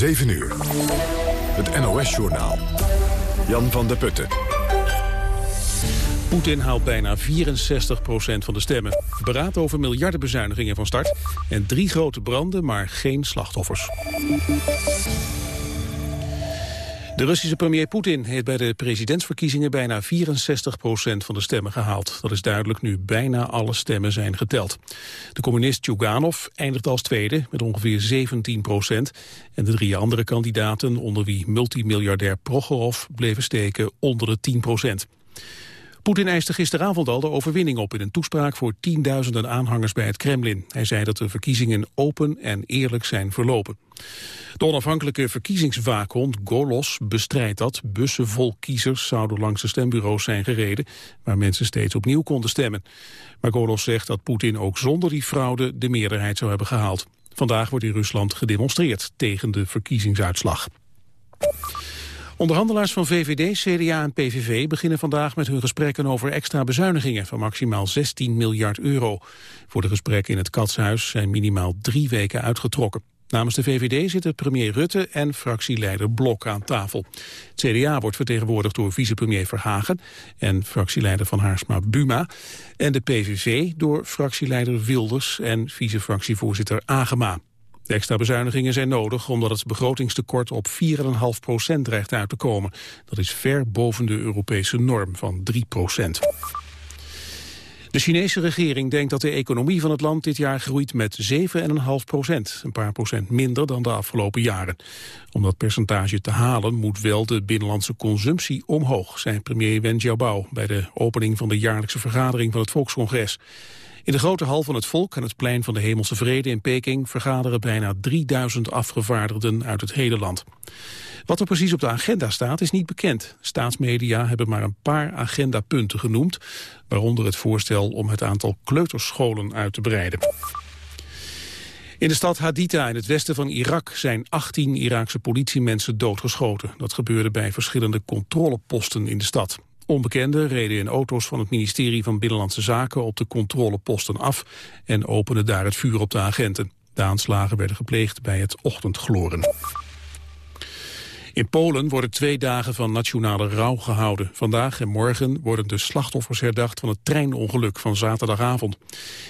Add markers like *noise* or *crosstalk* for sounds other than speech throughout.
7 uur. Het NOS-journaal. Jan van der Putten. Poetin haalt bijna 64% van de stemmen. Beraad over miljardenbezuinigingen van start. En drie grote branden, maar geen slachtoffers. De Russische premier Poetin heeft bij de presidentsverkiezingen bijna 64% van de stemmen gehaald. Dat is duidelijk nu bijna alle stemmen zijn geteld. De communist Tjuganov eindigt als tweede met ongeveer 17% En de drie andere kandidaten, onder wie multimiljardair Prochorov, bleven steken onder de 10 Poetin eiste gisteravond al de overwinning op in een toespraak voor tienduizenden aanhangers bij het Kremlin. Hij zei dat de verkiezingen open en eerlijk zijn verlopen. De onafhankelijke verkiezingswaakhond Golos bestrijdt dat. Bussen vol kiezers zouden langs de stembureaus zijn gereden, waar mensen steeds opnieuw konden stemmen. Maar Golos zegt dat Poetin ook zonder die fraude de meerderheid zou hebben gehaald. Vandaag wordt in Rusland gedemonstreerd tegen de verkiezingsuitslag. Onderhandelaars van VVD, CDA en PVV beginnen vandaag met hun gesprekken over extra bezuinigingen van maximaal 16 miljard euro. Voor de gesprekken in het Katshuis zijn minimaal drie weken uitgetrokken. Namens de VVD zitten premier Rutte en fractieleider Blok aan tafel. Het CDA wordt vertegenwoordigd door vicepremier Verhagen en fractieleider van Haarsma Buma. En de PVV door fractieleider Wilders en vicefractievoorzitter Agema. De extra bezuinigingen zijn nodig omdat het begrotingstekort op 4,5 procent dreigt uit te komen. Dat is ver boven de Europese norm van 3 procent. De Chinese regering denkt dat de economie van het land dit jaar groeit met 7,5 procent. Een paar procent minder dan de afgelopen jaren. Om dat percentage te halen moet wel de binnenlandse consumptie omhoog, zei premier Wen Jiabao bij de opening van de jaarlijkse vergadering van het Volkscongres. In de grote hal van het volk aan het plein van de Hemelse Vrede in Peking vergaderen bijna 3000 afgevaardigden uit het hele land. Wat er precies op de agenda staat is niet bekend. Staatsmedia hebben maar een paar agendapunten genoemd, waaronder het voorstel om het aantal kleuterscholen uit te breiden. In de stad Haditha in het westen van Irak zijn 18 Iraakse politiemensen doodgeschoten. Dat gebeurde bij verschillende controleposten in de stad. Onbekenden reden in auto's van het ministerie van Binnenlandse Zaken op de controleposten af en openden daar het vuur op de agenten. De aanslagen werden gepleegd bij het ochtendgloren. In Polen worden twee dagen van nationale rouw gehouden. Vandaag en morgen worden de slachtoffers herdacht van het treinongeluk van zaterdagavond.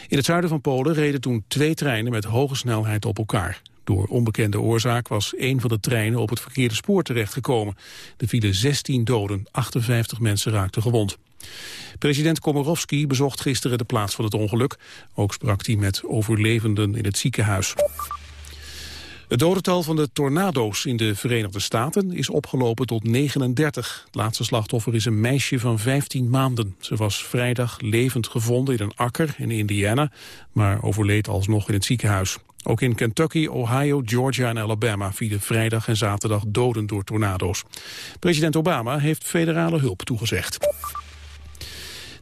In het zuiden van Polen reden toen twee treinen met hoge snelheid op elkaar. Door onbekende oorzaak was een van de treinen op het verkeerde spoor terechtgekomen. Er vielen 16 doden, 58 mensen raakten gewond. President Komorowski bezocht gisteren de plaats van het ongeluk. Ook sprak hij met overlevenden in het ziekenhuis. Het dodental van de tornado's in de Verenigde Staten is opgelopen tot 39. Het laatste slachtoffer is een meisje van 15 maanden. Ze was vrijdag levend gevonden in een akker in Indiana, maar overleed alsnog in het ziekenhuis. Ook in Kentucky, Ohio, Georgia en Alabama vielen vrijdag en zaterdag doden door tornado's. President Obama heeft federale hulp toegezegd.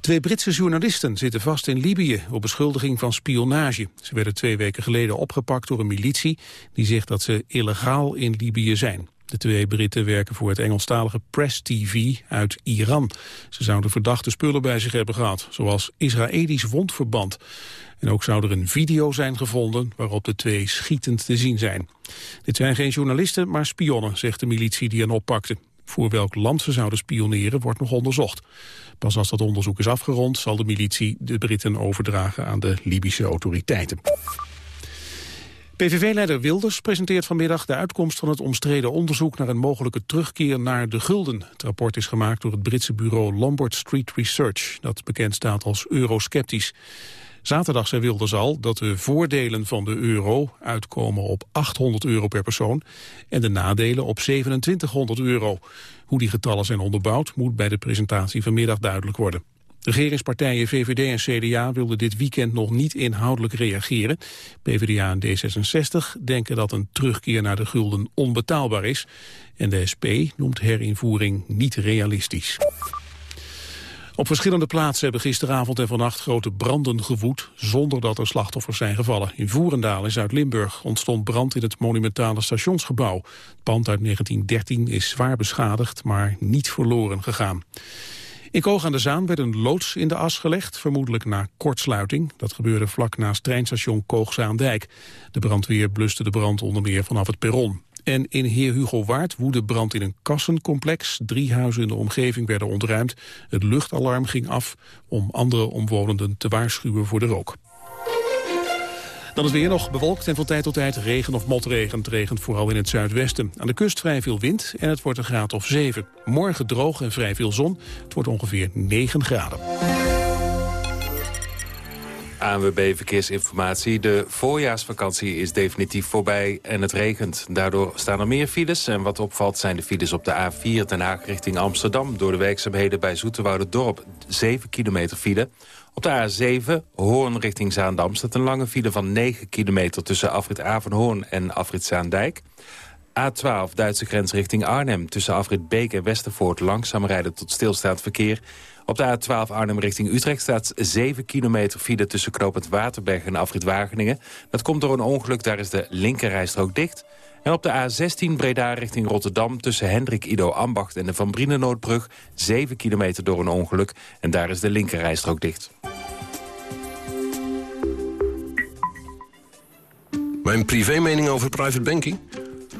Twee Britse journalisten zitten vast in Libië op beschuldiging van spionage. Ze werden twee weken geleden opgepakt door een militie die zegt dat ze illegaal in Libië zijn. De twee Britten werken voor het Engelstalige Press TV uit Iran. Ze zouden verdachte spullen bij zich hebben gehad, zoals Israëlisch wondverband. En ook zou er een video zijn gevonden waarop de twee schietend te zien zijn. Dit zijn geen journalisten, maar spionnen, zegt de militie die hen oppakte. Voor welk land ze zouden spioneren wordt nog onderzocht. Pas als dat onderzoek is afgerond zal de militie de Britten overdragen aan de Libische autoriteiten. PVV-leider Wilders presenteert vanmiddag de uitkomst van het omstreden onderzoek naar een mogelijke terugkeer naar de gulden. Het rapport is gemaakt door het Britse bureau Lombard Street Research, dat bekend staat als eurosceptisch. Zaterdag zei Wilders al dat de voordelen van de euro uitkomen op 800 euro per persoon en de nadelen op 2700 euro. Hoe die getallen zijn onderbouwd moet bij de presentatie vanmiddag duidelijk worden. Regeringspartijen VVD en CDA wilden dit weekend nog niet inhoudelijk reageren. PvdA en D66 denken dat een terugkeer naar de gulden onbetaalbaar is. En de SP noemt herinvoering niet realistisch. Op verschillende plaatsen hebben gisteravond en vannacht grote branden gewoed, zonder dat er slachtoffers zijn gevallen. In Voerendaal in Zuid-Limburg ontstond brand in het monumentale stationsgebouw. Het pand uit 1913 is zwaar beschadigd, maar niet verloren gegaan. In Koog aan de Zaan werd een loods in de as gelegd, vermoedelijk na kortsluiting. Dat gebeurde vlak naast treinstation Koogzaandijk. De brandweer bluste de brand onder meer vanaf het perron. En in Heer Hugo Waard woedde brand in een kassencomplex. Drie huizen in de omgeving werden ontruimd. Het luchtalarm ging af om andere omwonenden te waarschuwen voor de rook. Dan is weer nog bewolkt en van tijd tot tijd regen of motregen. Het regent vooral in het zuidwesten. Aan de kust vrij veel wind en het wordt een graad of 7. Morgen droog en vrij veel zon. Het wordt ongeveer 9 graden. ANWB Verkeersinformatie. De voorjaarsvakantie is definitief voorbij en het regent. Daardoor staan er meer files. En wat opvalt zijn de files op de A4 Den Haag richting Amsterdam. Door de werkzaamheden bij Dorp 7 kilometer file. Op de A7 Hoorn richting Zaandam staat een lange file van 9 kilometer... tussen Afrit Avenhoorn en Afrit Zaandijk. A12 Duitse grens richting Arnhem. Tussen Afrit Beek en Westervoort langzaam rijden tot stilstaand verkeer. Op de A12 Arnhem richting Utrecht staat 7 kilometer file tussen knooppunt Waterberg en Afrit Wageningen. Dat komt door een ongeluk, daar is de linkerrijstrook dicht. En op de A16 Breda richting Rotterdam tussen Hendrik Ido Ambacht en de Van Brienenoordbrug 7 kilometer door een ongeluk. En daar is de linkerrijstrook dicht. Mijn privé mening over private banking?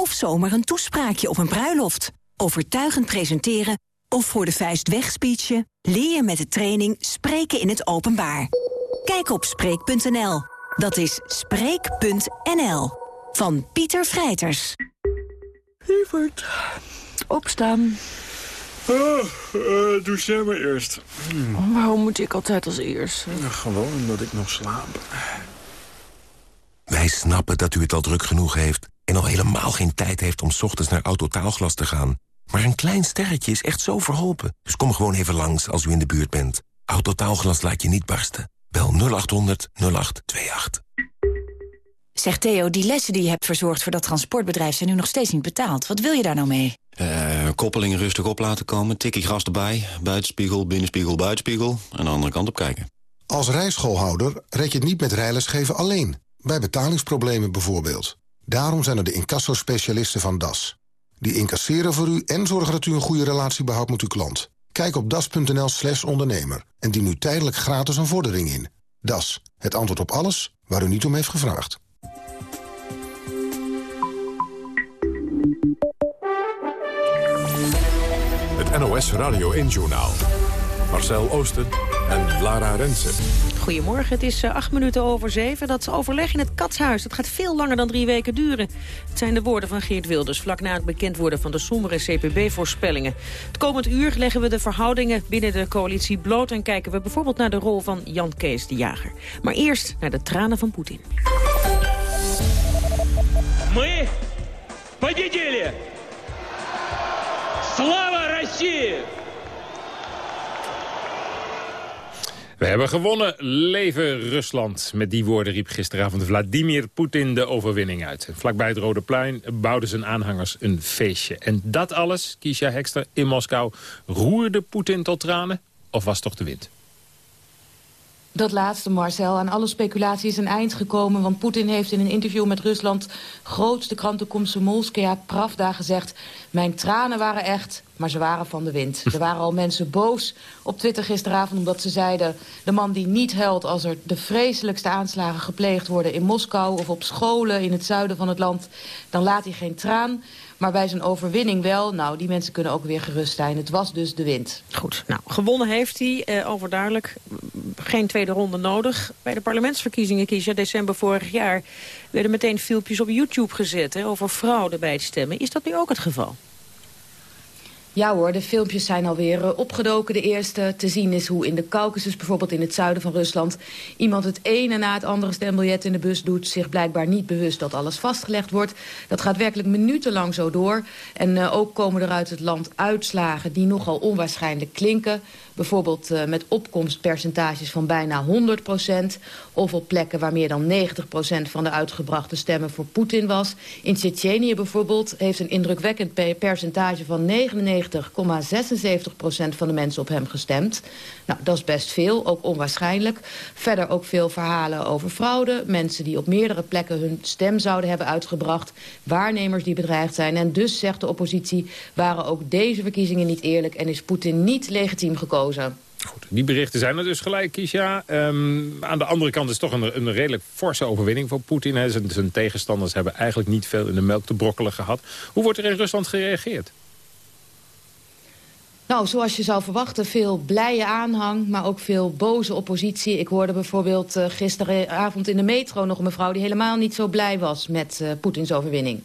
of zomaar een toespraakje op een bruiloft. Overtuigend presenteren of voor de vuist wegspeechen... leer je met de training Spreken in het Openbaar. Kijk op Spreek.nl. Dat is Spreek.nl. Van Pieter Vrijters. Lieverd, opstaan. Oh, uh, doe jij maar eerst. Hmm. Waarom moet ik altijd als eerst? gewoon omdat ik nog slaap. Wij snappen dat u het al druk genoeg heeft... en al helemaal geen tijd heeft om ochtends naar Autotaalglas te gaan. Maar een klein sterretje is echt zo verholpen. Dus kom gewoon even langs als u in de buurt bent. Autotaalglas laat je niet barsten. Bel 0800 0828. Zeg Theo, die lessen die je hebt verzorgd voor dat transportbedrijf... zijn nu nog steeds niet betaald. Wat wil je daar nou mee? Uh, koppelingen rustig op laten komen, tikkie gras erbij... buitenspiegel, binnenspiegel, buitenspiegel... en de andere kant op kijken. Als rijschoolhouder red je het niet met rijlesgeven alleen. Bij betalingsproblemen bijvoorbeeld. Daarom zijn er de incassospecialisten van DAS. Die incasseren voor u en zorgen dat u een goede relatie behoudt met uw klant. Kijk op das.nl slash ondernemer en dien nu tijdelijk gratis een vordering in. Das, het antwoord op alles waar u niet om heeft gevraagd. Het NOS Radio 1 Journaal. Marcel Oosten en Lara Rensen. Goedemorgen, het is eh, acht minuten over zeven. Dat overleg in het Katshuis dat gaat veel langer dan drie weken duren. Het zijn de woorden van Geert Wilders... vlak na het bekend worden van de sombere CPB-voorspellingen. Het komend uur leggen we de verhoudingen binnen de coalitie bloot... en kijken we bijvoorbeeld naar de rol van Jan Kees de Jager. Maar eerst naar de tranen van Poetin. Мы победили! Слава России! We hebben gewonnen. Leven Rusland. Met die woorden riep gisteravond Vladimir Poetin de overwinning uit. Vlakbij het Rode Plein bouwden zijn aanhangers een feestje. En dat alles, Kisha Hekster, in Moskou, roerde Poetin tot tranen? Of was toch de wind? Dat laatste, Marcel. Aan alle speculatie is een eind gekomen... want Poetin heeft in een interview met Rusland... grootste krant de Komsomolskaya Pravda gezegd... mijn tranen waren echt, maar ze waren van de wind. *laughs* Er waren al mensen boos op Twitter gisteravond... omdat ze zeiden, de man die niet huilt... als er de vreselijkste aanslagen gepleegd worden in Moskou... of op scholen in het zuiden van het land... dan laat hij geen traan... Maar bij zijn overwinning wel. Nou, die mensen kunnen ook weer gerust zijn. Het was dus de wind. Goed, nou, gewonnen heeft hij, eh, overduidelijk. Geen tweede ronde nodig. Bij de parlementsverkiezingen, Kiesja, december vorig jaar... werden meteen filmpjes op YouTube gezet over fraude bij het stemmen. Is dat nu ook het geval? Ja hoor, de filmpjes zijn alweer uh, opgedoken. De eerste te zien is hoe in de Caucasus, bijvoorbeeld in het zuiden van Rusland... iemand het ene na het andere stembiljet in de bus doet... zich blijkbaar niet bewust dat alles vastgelegd wordt. Dat gaat werkelijk minutenlang zo door. En uh, ook komen er uit het land uitslagen die nogal onwaarschijnlijk klinken. Bijvoorbeeld uh, met opkomstpercentages van bijna 100 procent... of op plekken waar meer dan 90 procent van de uitgebrachte stemmen voor Poetin was. In Tsjetsjenië bijvoorbeeld heeft een indrukwekkend percentage van 99,76 procent van de mensen op hem gestemd. Nou, dat is best veel, ook onwaarschijnlijk. Verder ook veel verhalen over fraude. Mensen die op meerdere plekken hun stem zouden hebben uitgebracht. Waarnemers die bedreigd zijn. En dus, zegt de oppositie, waren ook deze verkiezingen niet eerlijk... en is Poetin niet legitiem gekozen. Goed, die berichten zijn er dus gelijk, Kisha. Um, aan de andere kant is het toch een, een redelijk forse overwinning voor Poetin. Zijn, zijn tegenstanders hebben eigenlijk niet veel in de melk te brokkelen gehad. Hoe wordt er in Rusland gereageerd? Nou, zoals je zou verwachten, veel blije aanhang, maar ook veel boze oppositie. Ik hoorde bijvoorbeeld uh, gisteravond in de metro nog een mevrouw... die helemaal niet zo blij was met uh, Poetins overwinning.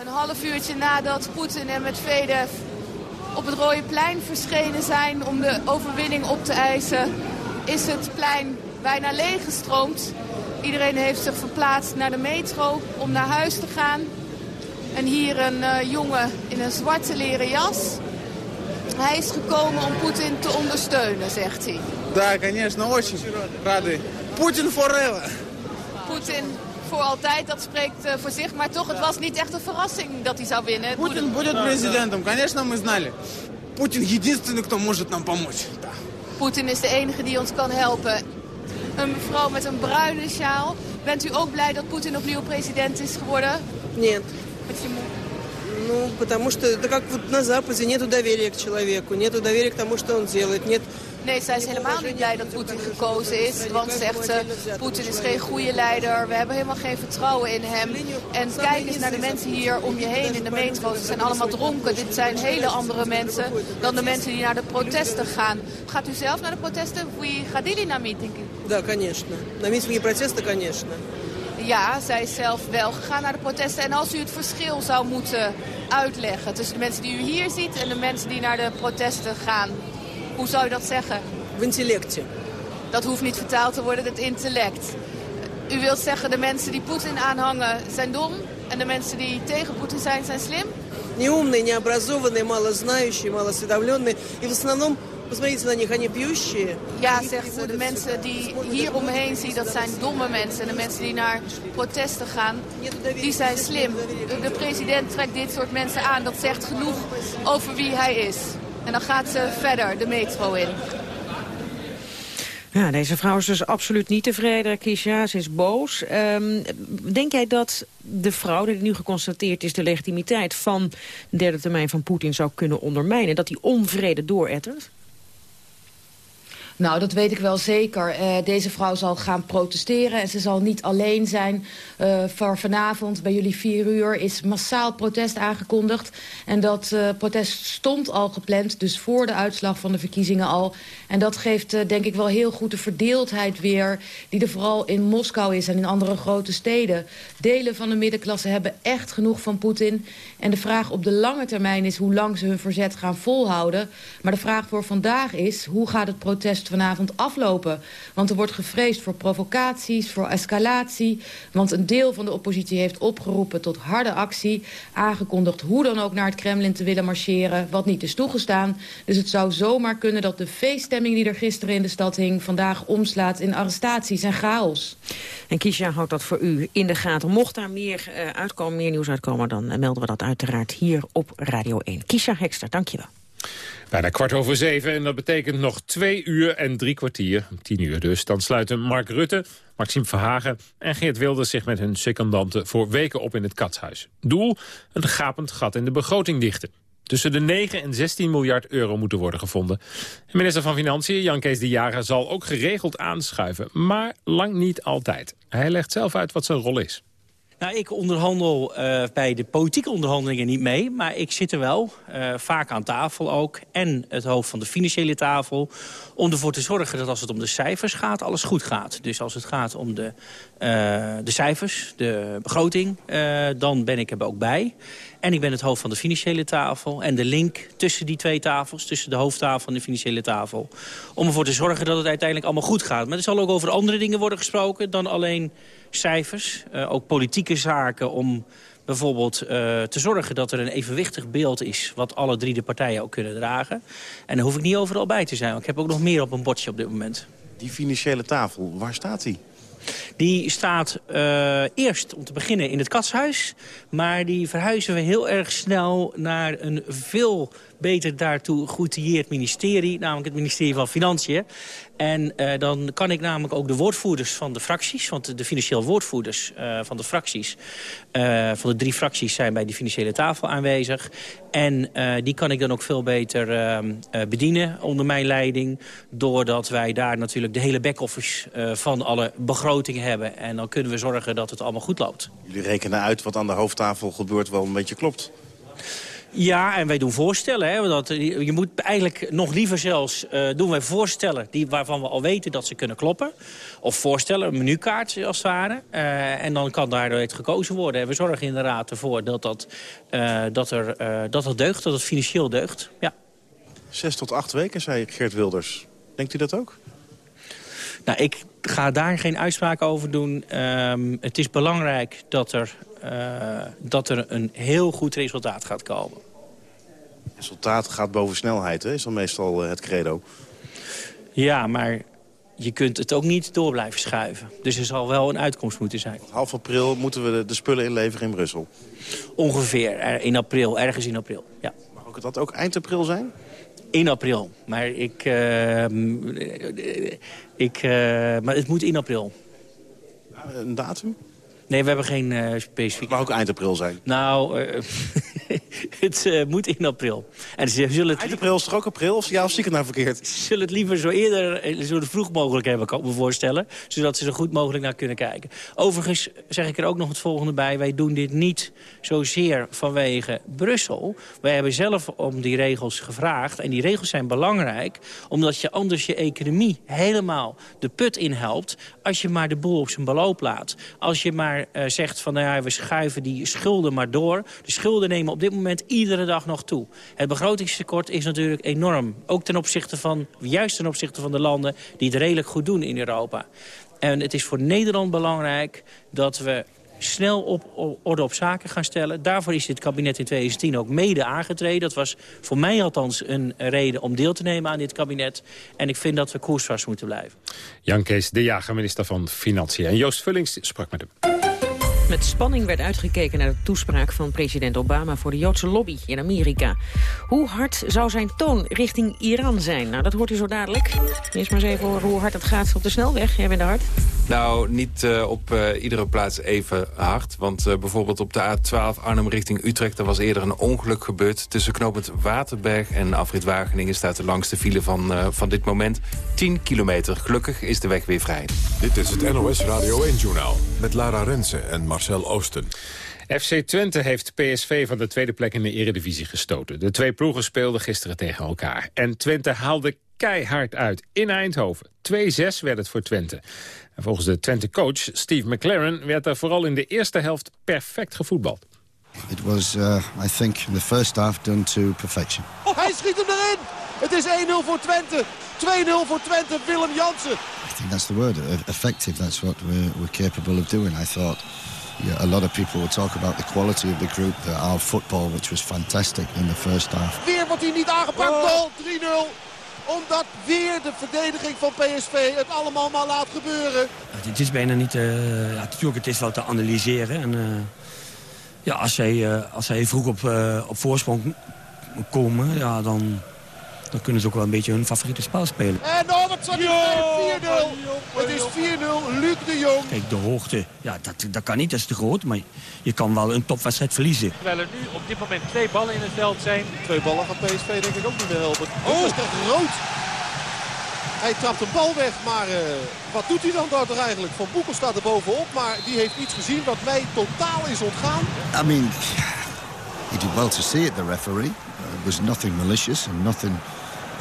Een half uurtje nadat Poetin en Medvedev op het Rode Plein verschenen zijn... om de overwinning op te eisen, is het plein bijna leeggestroomd. Iedereen heeft zich verplaatst naar de metro om naar huis te gaan. En hier een uh, jongen in een zwarte leren jas hij is gekomen om Poetin te ondersteunen, zegt hij. Да, конечно, очень рады. Poetin forever. Poetin voor altijd, dat spreekt uh, voor zich. Maar toch, het was niet echt een verrassing dat hij zou winnen. Poetin будет президентом, конечно, мы знали. Poetin единственный, кто может нам помочь. Poetin is de enige die ons kan helpen. Een mevrouw met een bruine sjaal. Bent u ook blij dat Poetin opnieuw president is geworden? Нет. Почему? Ну, потому что это как вот на Западе нету доверия к человеку, нету доверия к тому, что он делает, нет... Nee, zij is helemaal niet blij dat Poetin gekozen is. Want, zegt ze, Poetin is geen goede leider. We hebben helemaal geen vertrouwen in hem. En kijk eens naar de mensen hier om je heen in de metro. Ze zijn allemaal dronken. Dit zijn hele andere mensen dan de mensen die naar de protesten gaan. Gaat u zelf naar de protesten? Вы ходили на митинги? Да, конечно. На митинги протеста, конечно. Ja, zij is zelf wel gegaan naar de protesten. En als u het verschil zou moeten uitleggen tussen de mensen die u hier ziet... en de mensen die naar de protesten gaan, hoe zou u dat zeggen? Intellectje. Dat hoeft niet vertaald te worden, het intellect. U wilt zeggen, de mensen die Poetin aanhangen zijn dom... en de mensen die tegen Poetin zijn, zijn slim? Неумные, необразованные, малознающие, малосведомленные. И в основном Посмотрите на них, они пьющие. Ja, zegt ze. De mensen die hier om me heen zie, dat zijn domme mensen. De mensen die naar protesten gaan, die zijn slim. De president trekt dit soort mensen aan. Dat zegt genoeg over wie hij is. En dan gaat ze verder de metro in. Ja, deze vrouw is dus absoluut niet tevreden. Kisha, ze is boos. Um, denk jij dat de fraude die nu geconstateerd is... de legitimiteit van de derde termijn van Poetin zou kunnen ondermijnen? Dat die onvrede doorettert? Nou, dat weet ik wel zeker. Uh, deze vrouw zal gaan protesteren en ze zal niet alleen zijn. Uh, voor vanavond bij jullie vier uur is massaal protest aangekondigd. En dat uh, protest stond al gepland, dus voor de uitslag van de verkiezingen al. En dat geeft denk ik wel heel goed de verdeeldheid weer... die er vooral in Moskou is en in andere grote steden. Delen van de middenklasse hebben echt genoeg van Poetin. En de vraag op de lange termijn is hoe lang ze hun verzet gaan volhouden. Maar de vraag voor vandaag is, hoe gaat het protest vanavond aflopen. Want er wordt gevreesd voor provocaties, voor escalatie. Want een deel van de oppositie heeft opgeroepen tot harde actie. Aangekondigd hoe dan ook naar het Kremlin te willen marcheren. Wat niet is toegestaan. Dus het zou zomaar kunnen dat de feeststemming die er gisteren in de stad hing... vandaag omslaat in arrestaties en chaos. En Kisha houdt dat voor u in de gaten. Mocht daar meer uh, uitkomen, meer nieuws uitkomen... dan uh, melden we dat uiteraard hier op Radio 1. Kisha Hekster, dankjewel. Bijna kwart over zeven en dat betekent nog twee uur en drie kwartier, tien uur dus. Dan sluiten Mark Rutte, Maxime Verhagen en Geert Wilders zich met hun secondanten voor weken op in het katshuis. Doel, een gapend gat in de begroting dichten. Tussen de 9 en 16 miljard euro moeten worden gevonden. minister van Financiën, Jan Kees de Jager, zal ook geregeld aanschuiven. Maar lang niet altijd. Hij legt zelf uit wat zijn rol is. Nou, ik onderhandel uh, bij de politieke onderhandelingen niet mee. Maar ik zit er wel, uh, vaak aan tafel ook. En het hoofd van de financiële tafel. Om ervoor te zorgen dat als het om de cijfers gaat, alles goed gaat. Dus als het gaat om de, uh, de cijfers, de begroting, dan ben ik er ook bij. En ik ben het hoofd van de financiële tafel. En de link tussen die twee tafels, tussen de hoofdtafel en de financiële tafel. Om ervoor te zorgen dat het uiteindelijk allemaal goed gaat. Maar er zal ook over andere dingen worden gesproken dan alleen cijfers. Uh, ook politieke zaken om bijvoorbeeld uh, te zorgen dat er een evenwichtig beeld is... wat alle drie de partijen ook kunnen dragen. En daar hoef ik niet overal bij te zijn, ik heb ook nog meer op een bordje op dit moment. Die financiële tafel, waar staat die? Die staat uh, eerst om te beginnen in het katshuis. Maar die verhuizen we heel erg snel naar een veel beter daartoe geoutilleerd ministerie. Namelijk het ministerie van Financiën. En uh, dan kan ik namelijk ook de woordvoerders van de fracties... want de financieel woordvoerders uh, van de fracties... Van de drie fracties zijn bij die financiële tafel aanwezig. En die kan ik dan ook veel beter ehm, bedienen onder mijn leiding... doordat wij daar natuurlijk de hele back-office van alle begrotingen hebben. En dan kunnen we zorgen dat het allemaal goed loopt. Jullie rekenen uit wat aan de hoofdtafel gebeurt wel een beetje klopt. Ja, en wij doen voorstellen. Hè, dat, je moet eigenlijk nog liever zelfs uh, doen wij voorstellen die, waarvan we al weten dat ze kunnen kloppen. Of voorstellen, een menukaart als het ware. Uh, en dan kan daaruit gekozen worden. En we zorgen inderdaad ervoor dat dat, uh, dat, er, dat dat deugt, dat het financieel deugt. Ja. Zes tot acht weken, zei Geert Wilders. Denkt u dat ook? Nou, ik ga daar geen uitspraak over doen. Um, het is belangrijk dat er, uh, dat er een heel goed resultaat gaat komen. Resultaat gaat boven snelheid, hè? is dan meestal uh, het credo. Ja, maar je kunt het ook niet door blijven schuiven. Dus er zal wel een uitkomst moeten zijn. Half april moeten we de, de spullen inleveren in Brussel? Ongeveer, in april, ergens in april, ja. Mag ook dat ook eind april zijn? 1 april. Maar, ik, uh, ik, uh, maar het moet in april. Een datum? Nee, we hebben geen uh, specifiek... Het mag ook eind april zijn. Nou, uh, *laughs* *laughs* het uh, moet in april. En ze zullen het... Eind april is toch ook april? Of ja, of zie ik het nou verkeerd? Ze zullen het liever zo eerder, zo vroeg mogelijk hebben, kan ik me voorstellen. Zodat ze zo goed mogelijk naar kunnen kijken. Overigens zeg ik er ook nog het volgende bij. Wij doen dit niet zozeer vanwege Brussel. Wij hebben zelf om die regels gevraagd. En die regels zijn belangrijk, omdat je anders je economie helemaal de put in helpt. Als je maar de boel op zijn beloop laat. Als je maar uh, zegt van nou ja, we schuiven die schulden maar door. De schulden nemen op dit moment iedere dag nog toe. Het begrotingstekort is natuurlijk enorm. Ook ten opzichte van, juist ten opzichte van de landen die het redelijk goed doen in Europa. En het is voor Nederland belangrijk dat we snel op, op, orde op zaken gaan stellen. Daarvoor is dit kabinet in 2010 ook mede aangetreden. Dat was voor mij althans een reden om deel te nemen aan dit kabinet. En ik vind dat we koersvast moeten blijven. Jan Kees de Jager, minister van Financiën. En Joost Vullings sprak met hem. Met spanning werd uitgekeken naar de toespraak van president Obama voor de Joodse lobby in Amerika. Hoe hard zou zijn toon richting Iran zijn? Nou, dat hoort u zo dadelijk. Eerst maar eens even horen hoe hard het gaat op de snelweg. Jij bent hard. Nou, niet uh, op uh, iedere plaats even hard. Want uh, bijvoorbeeld op de A12 Arnhem richting Utrecht... er was eerder een ongeluk gebeurd. Tussen knooppunt Waterberg en Afrit Wageningen... staat de langste file van, van dit moment. 10 kilometer. Gelukkig is de weg weer vrij. Dit is het NOS Radio 1-journaal. Met Lara Rensen en Marcel Oosten. FC Twente heeft PSV van de tweede plek in de eredivisie gestoten. De twee ploegen speelden gisteren tegen elkaar. En Twente haalde keihard uit in Eindhoven. 2-6 werd het voor Twente. En volgens de Twente-coach Steve McLaren werd er vooral in de eerste helft perfect gevoetbald. It was, uh, I think, in the first half done to perfection. Oh, hij schiet hem erin! Het is 1-0 voor Twente. 2-0 voor Twente, Willem Jansen. I think that's the word, effective. That's what we're, we're capable of doing. I thought yeah, a lot of people would talk about the quality of the group, the, our football, which was fantastic in the first half. Weer wordt hij niet aangepakt, goal, 3-0 omdat weer de verdediging van PSV het allemaal maar laat gebeuren. Het is bijna niet... Uh, ja, natuurlijk, het is wel te analyseren. En, uh, ja, als zij, uh, als zij vroeg op, op voorsprong komen, ja, dan, dan kunnen ze ook wel een beetje hun favoriete spel spelen. En oh, zat hij 4-0. Het is 4-0, Luc de Jong. Kijk, de hoogte, ja, dat, dat kan niet, dat is te groot. Maar je kan wel een topwedstrijd verliezen. Terwijl er nu op dit moment twee ballen in het veld zijn. Twee ballen van PSV denk ik ook niet meer helpen. Oh, dat is echt rood. Hij trapt een bal weg, maar uh, wat doet hij dan daar toch eigenlijk? Van Boekel staat er bovenop, maar die heeft iets gezien wat mij totaal is ontgaan. I mean, he did well to see it, the referee. It was nothing malicious and nothing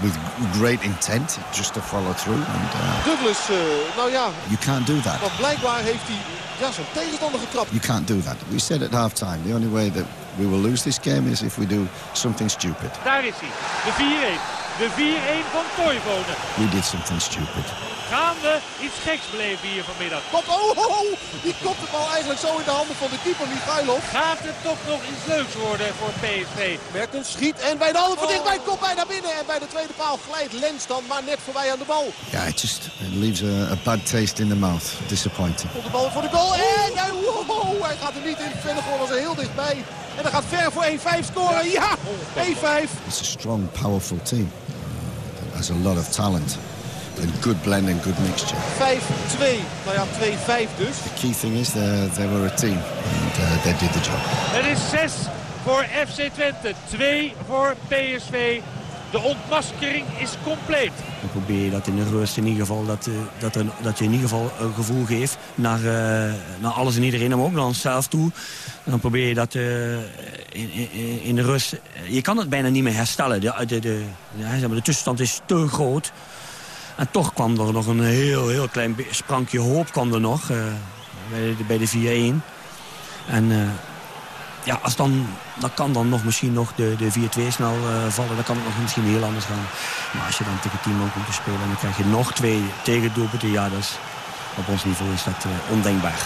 with great intent, just to follow through. And, uh, Douglas, uh, nou ja. You can't do that. Want blijkbaar heeft hij ja, zijn tegenstander getrapt. You can't do that. We said at halftime, the only way that we will lose this game is if we do something stupid. Daar is hij. De 4-1. De 4-1 van Toivonen. We did something stupid. Gaan we iets geks beleven hier vanmiddag? Komt, oh, oh, oh, die komt de bal eigenlijk zo in de handen van de keeper Michailov. Gaat het toch nog iets leuks worden voor PSV? Merkens schiet en bij de handen van dichtbij komt bijna binnen. En bij de tweede paal glijdt Lens dan maar net voorbij aan de bal. Yeah, it just it leaves a, a bad taste in the mouth. Disappointing. Komt de bal voor de goal en hij, oh, oh, hij gaat er niet in. Vennegoor was er heel dichtbij. En dan gaat ver voor 1-5 scoren. Ja, 1-5. It's a strong, powerful team. Uh, has a lot of talent. A good blend and good mixture. 5-2. Nou ja, 2-5 dus. The key thing is that they were a team and uh, they did the job. Het is 6 voor FC Twente, 2 voor PSV. De ontmaskering is compleet. Dan probeer je dat in de rust in ieder geval, dat, uh, dat, er, dat je in ieder geval een gevoel geeft naar, uh, naar alles en iedereen, maar ook naar onszelf toe. En dan probeer je dat uh, in, in, in, de rust, je kan het bijna niet meer herstellen. De, de, de, maar, de tussenstand is te groot. En toch kwam er nog een heel, heel klein sprankje hoop kwam er nog uh, bij de, de 4-1. En uh, ja, als dan, dan kan dan nog misschien nog de, de 4-2 snel uh, vallen. Dan kan het nog misschien heel anders gaan. Maar als je dan tegen 10 man komt te spelen en dan krijg je nog twee tegendoelpunten. Ja, dat is, op ons niveau is dat ondenkbaar.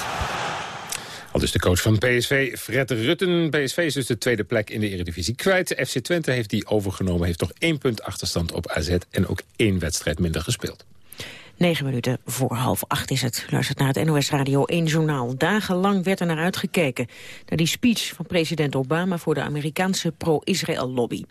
Al dus de coach van PSV, Fred Rutten. PSV is dus de tweede plek in de Eredivisie kwijt. FC Twente heeft die overgenomen, heeft toch één punt achterstand op AZ... en ook één wedstrijd minder gespeeld. Negen minuten voor half acht is het. Luistert naar het NOS Radio 1 journaal. Dagenlang werd er naar uitgekeken. Naar die speech van president Obama voor de Amerikaanse pro-Israël lobby.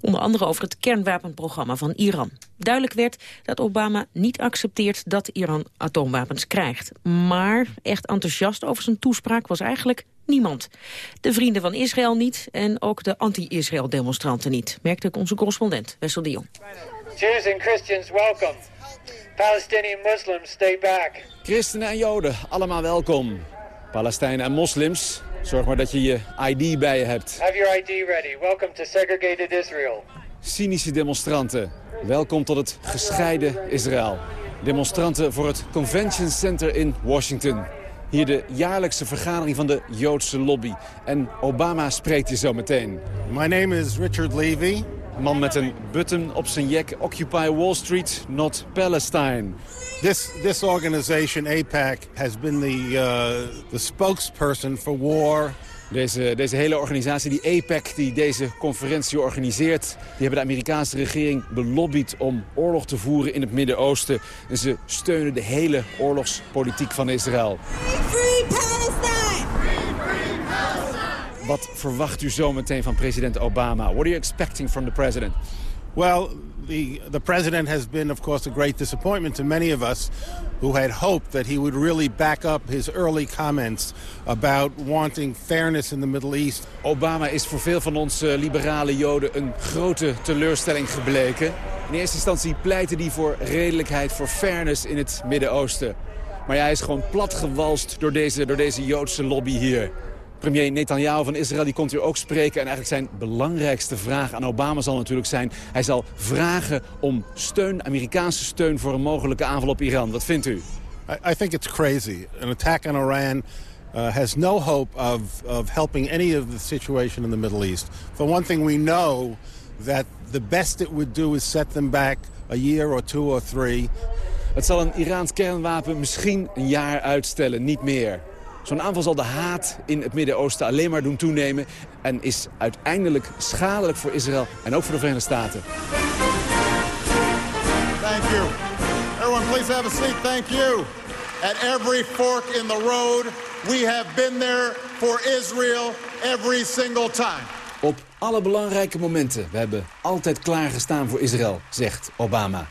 Onder andere over het kernwapenprogramma van Iran. Duidelijk werd dat Obama niet accepteert dat Iran atoomwapens krijgt. Maar echt enthousiast over zijn toespraak was eigenlijk niemand. De vrienden van Israël niet en ook de anti-Israël demonstranten niet. Merkte onze correspondent Wessel de Jong. Jews and Christians, welcome. Palestinian Muslims, stay back. Christenen en Joden, allemaal welkom. Palestijnen en moslims, zorg maar dat je je ID bij je hebt. Have your ID ready. Welcome to segregated Israel. Cynische demonstranten, welkom tot het gescheiden Israël. Demonstranten voor het Convention Center in Washington. Hier de jaarlijkse vergadering van de Joodse lobby. En Obama spreekt je zo meteen. My name is Richard Levy. Een man met een button op zijn jek. Occupy Wall Street, not Palestine. This, this organization, APAC, has been the, uh, the spokesperson for war. Deze, deze hele organisatie, die APEC, die deze conferentie organiseert... die hebben de Amerikaanse regering belobbyd om oorlog te voeren in het Midden-Oosten. En ze steunen de hele oorlogspolitiek van Israël. Free Palestine! Wat verwacht u zo meteen van president Obama? What are you expecting from the president? Well, the, the president has been, of course, a great disappointment to many of us who had hoped that he would really back up his early comments about wanting fairness in the Middle East. Obama is voor veel van ons uh, liberale joden een grote teleurstelling gebleken. In eerste instantie pleitte hij voor redelijkheid, voor fairness in het Midden-Oosten. Maar ja, hij is gewoon platgewalst door deze, door deze Joodse lobby hier. Premier Netanyahu van Israël die komt hier ook spreken. En eigenlijk zijn belangrijkste vraag aan Obama zal natuurlijk zijn... hij zal vragen om steun, Amerikaanse steun... voor een mogelijke aanval op Iran. Wat vindt u? I, I think it's crazy. An attack on Iran uh, has no hope of, of helping any of the situation in the Middle East. For one thing, we know that the best it would do is set them back a year or two or three. Het zal een Iraans kernwapen misschien een jaar uitstellen, niet meer. Zo'n aanval zal de haat in het Midden-Oosten alleen maar doen toenemen... en is uiteindelijk schadelijk voor Israël en ook voor de Verenigde Staten. Thank you. Everyone please have a seat. Thank you. At every fork in the road, we have been there for Israel every single time. Op alle belangrijke momenten. We hebben altijd klaargestaan voor Israël, zegt Obama.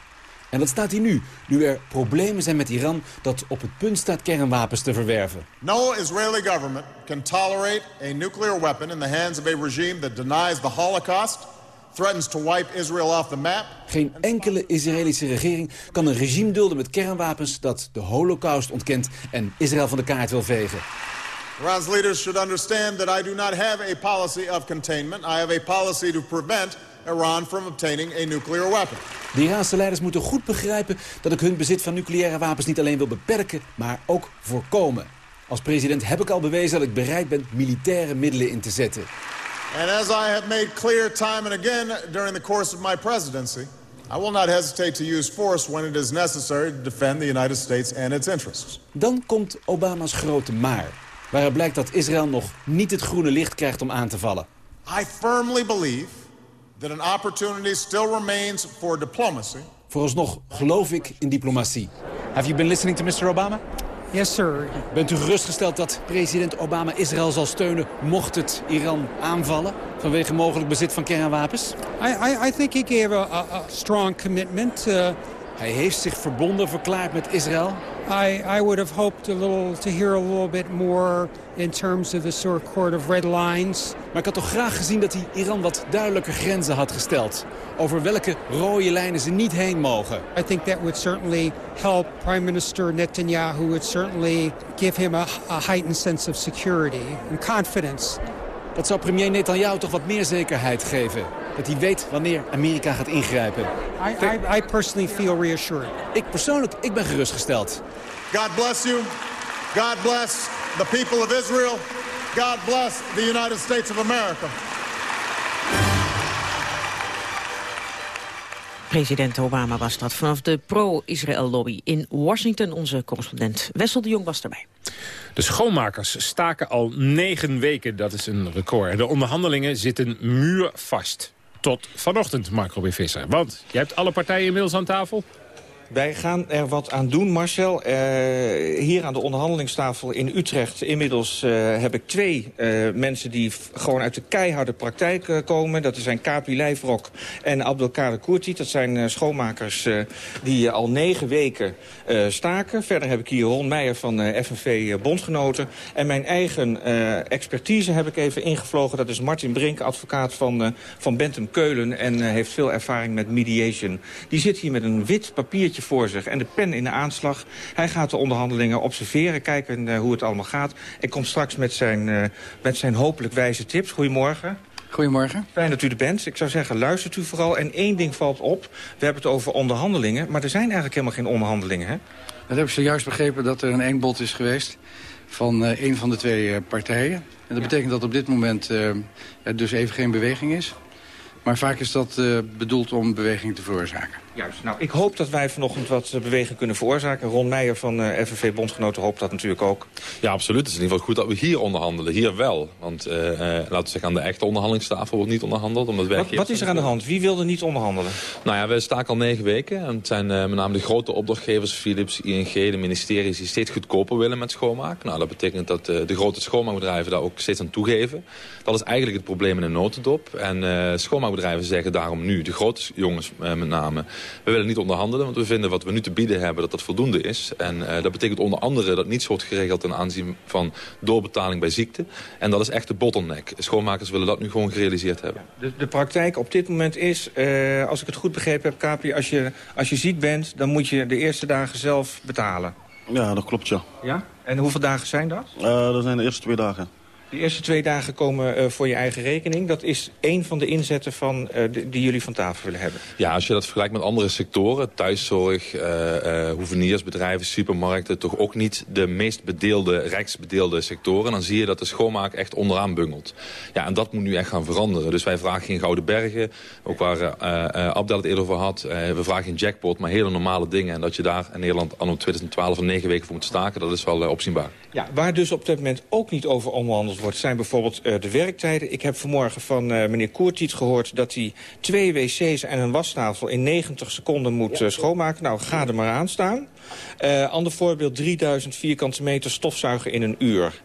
En dat staat hier nu, nu er problemen zijn met Iran... dat op het punt staat kernwapens te verwerven. No Israeli government can tolerate a nuclear weapon in the hands of a regime that denies the Holocaust... threatens to wipe Israel off the map. Geen enkele Israëlische regering kan een regime dulden met kernwapens... dat de holocaust ontkent en Israël van de kaart wil vegen. Iran's leaders should understand that I do not have a policy of containment. I have a policy to prevent Iran from obtaining a nuclear weapon. De Iraanse leiders moeten goed begrijpen dat ik hun bezit van nucleaire wapens niet alleen wil beperken, maar ook voorkomen. Als president heb ik al bewezen dat ik bereid ben militaire middelen in te zetten. And as I have made clear time and again during the course of my presidency, I will not hesitate to use force when it is necessary to defend the United States and its interests. Dan komt Obama's grote maar, waaruit blijkt dat Israël nog niet het groene licht krijgt om aan te vallen. I firmly believe that an opportunity still remains for diplomacy. Vooralsnog geloof ik in diplomatie. Have you been listening to Mr. Obama? Yes, sir. Bent u gerustgesteld dat president Obama Israël zal steunen... mocht het Iran aanvallen vanwege mogelijk bezit van kernwapens? I, I, I think he gave a, a, a strong commitment. Uh, Hij heeft zich verbonden verklaard met Israël. I, I would have hoped a little to hear a little bit more in terms of the sort of red lines. Maar ik had toch graag gezien dat hij Iran wat duidelijker grenzen had gesteld. Over welke rode lijnen ze niet heen mogen. I think that would certainly help Prime Minister Netanyahu. Would certainly give him a, a heightened sense of security and confidence. Dat zou premier Netanyahu toch wat meer zekerheid geven. Dat hij weet wanneer Amerika gaat ingrijpen. I, I, I personally feel reassured. Ik persoonlijk, ik ben gerustgesteld. God bless you. God bless the people of Israel. God bless the United States of America. President Obama was dat vanaf de pro-Israël-lobby in Washington. Onze correspondent Wessel de Jong was erbij. De schoonmakers staken al negen weken, dat is een record. De onderhandelingen zitten muurvast. Tot vanochtend, Marco B. Visser. Want je hebt alle partijen inmiddels aan tafel? Wij gaan er wat aan doen, Marcel. Uh, hier aan de onderhandelingstafel in Utrecht inmiddels uh, heb ik twee uh, mensen die gewoon uit de keiharde praktijk komen. Dat zijn Kapi Lijfrok en Abdelkader Koertiet. Dat zijn schoonmakers die al negen weken staken. Verder heb ik hier Ron Meijer van FNV Bondgenoten. En mijn eigen expertise heb ik even ingevlogen. Dat is Martin Brink, advocaat van, van Bentham Keulen... en heeft veel ervaring met mediation. Die zit hier met een wit papiertje voor zich en de pen in de aanslag. Hij gaat de onderhandelingen observeren, kijken uh, hoe het allemaal gaat. En komt straks met zijn, uh, met zijn hopelijk wijze tips. Goedemorgen. Goedemorgen. Fijn dat u er bent. Ik zou zeggen, luistert u vooral. En één ding valt op. We hebben het over onderhandelingen. Maar er zijn eigenlijk helemaal geen onderhandelingen, hè? Dat heb ik zojuist begrepen dat er een eenbod is geweest van uh, een van de twee uh, partijen. En dat ja. betekent dat op dit moment uh, er dus even geen beweging is. Maar vaak is dat bedoeld om beweging te veroorzaken. Juist. Nou, ik hoop dat wij vanochtend wat beweging kunnen veroorzaken. Ron Meijer van uh, FNV Bondgenoten hoopt dat natuurlijk ook. Ja, absoluut. Het is in ieder geval goed dat we hier onderhandelen. Hier wel. Want uh, uh, laten we zeggen, aan de echte onderhandelingstafel wordt niet onderhandeld. Omdat wat, wat is er aan de hand? Wie wilde niet onderhandelen? Nou ja, we staken al negen weken. En het zijn met name de grote opdrachtgevers, Philips, ING, de ministeries... die steeds goedkoper willen met schoonmaak. Nou, dat betekent dat de grote schoonmaakbedrijven daar ook steeds aan toegeven. Dat is eigenlijk het probleem in een notendop. En schoonmaakbedrijven zeggen daarom nu, de grote jongens met name... We willen niet onderhandelen, want we vinden wat we nu te bieden hebben dat dat voldoende is. En uh, dat betekent onder andere dat niets wordt geregeld ten aanzien van doorbetaling bij ziekte. En dat is echt de bottleneck. Schoonmakers willen dat nu gewoon gerealiseerd hebben. De, de praktijk op dit moment is, uh, als ik het goed begrepen heb, Kapi, als je, als je ziek bent, dan moet je de eerste dagen zelf betalen. Ja, dat klopt, ja. Ja? En hoeveel dagen zijn dat? Uh, dat zijn de eerste twee dagen. De eerste twee dagen komen uh, voor je eigen rekening. Dat is één van de inzetten van, de, die jullie van tafel willen hebben. Ja, als je dat vergelijkt met andere sectoren... thuiszorg, uh, hoeveniersbedrijven, supermarkten... toch ook niet de meest bedeelde, rijksbedeelde sectoren... dan zie je dat de schoonmaak echt onderaan bungelt. Ja, en dat moet nu echt gaan veranderen. Dus wij vragen geen gouden bergen. Ook waar Abdel het eerder over had. we vragen geen jackpot, maar hele normale dingen. En dat je daar in Nederland anno 2012 en negen weken voor moet staken... dat is wel opzienbaar. Ja, waar dus op dit moment ook niet over onderhandeld wordt... zijn bijvoorbeeld uh, de werktijden. Ik heb vanmorgen van uh, meneer Koertiet gehoord... dat hij twee wc's en een wastafel in 90 seconden moet uh, schoonmaken. Nou, ga er maar aan staan. ander voorbeeld, 3000 vierkante meter stofzuigen in een uur.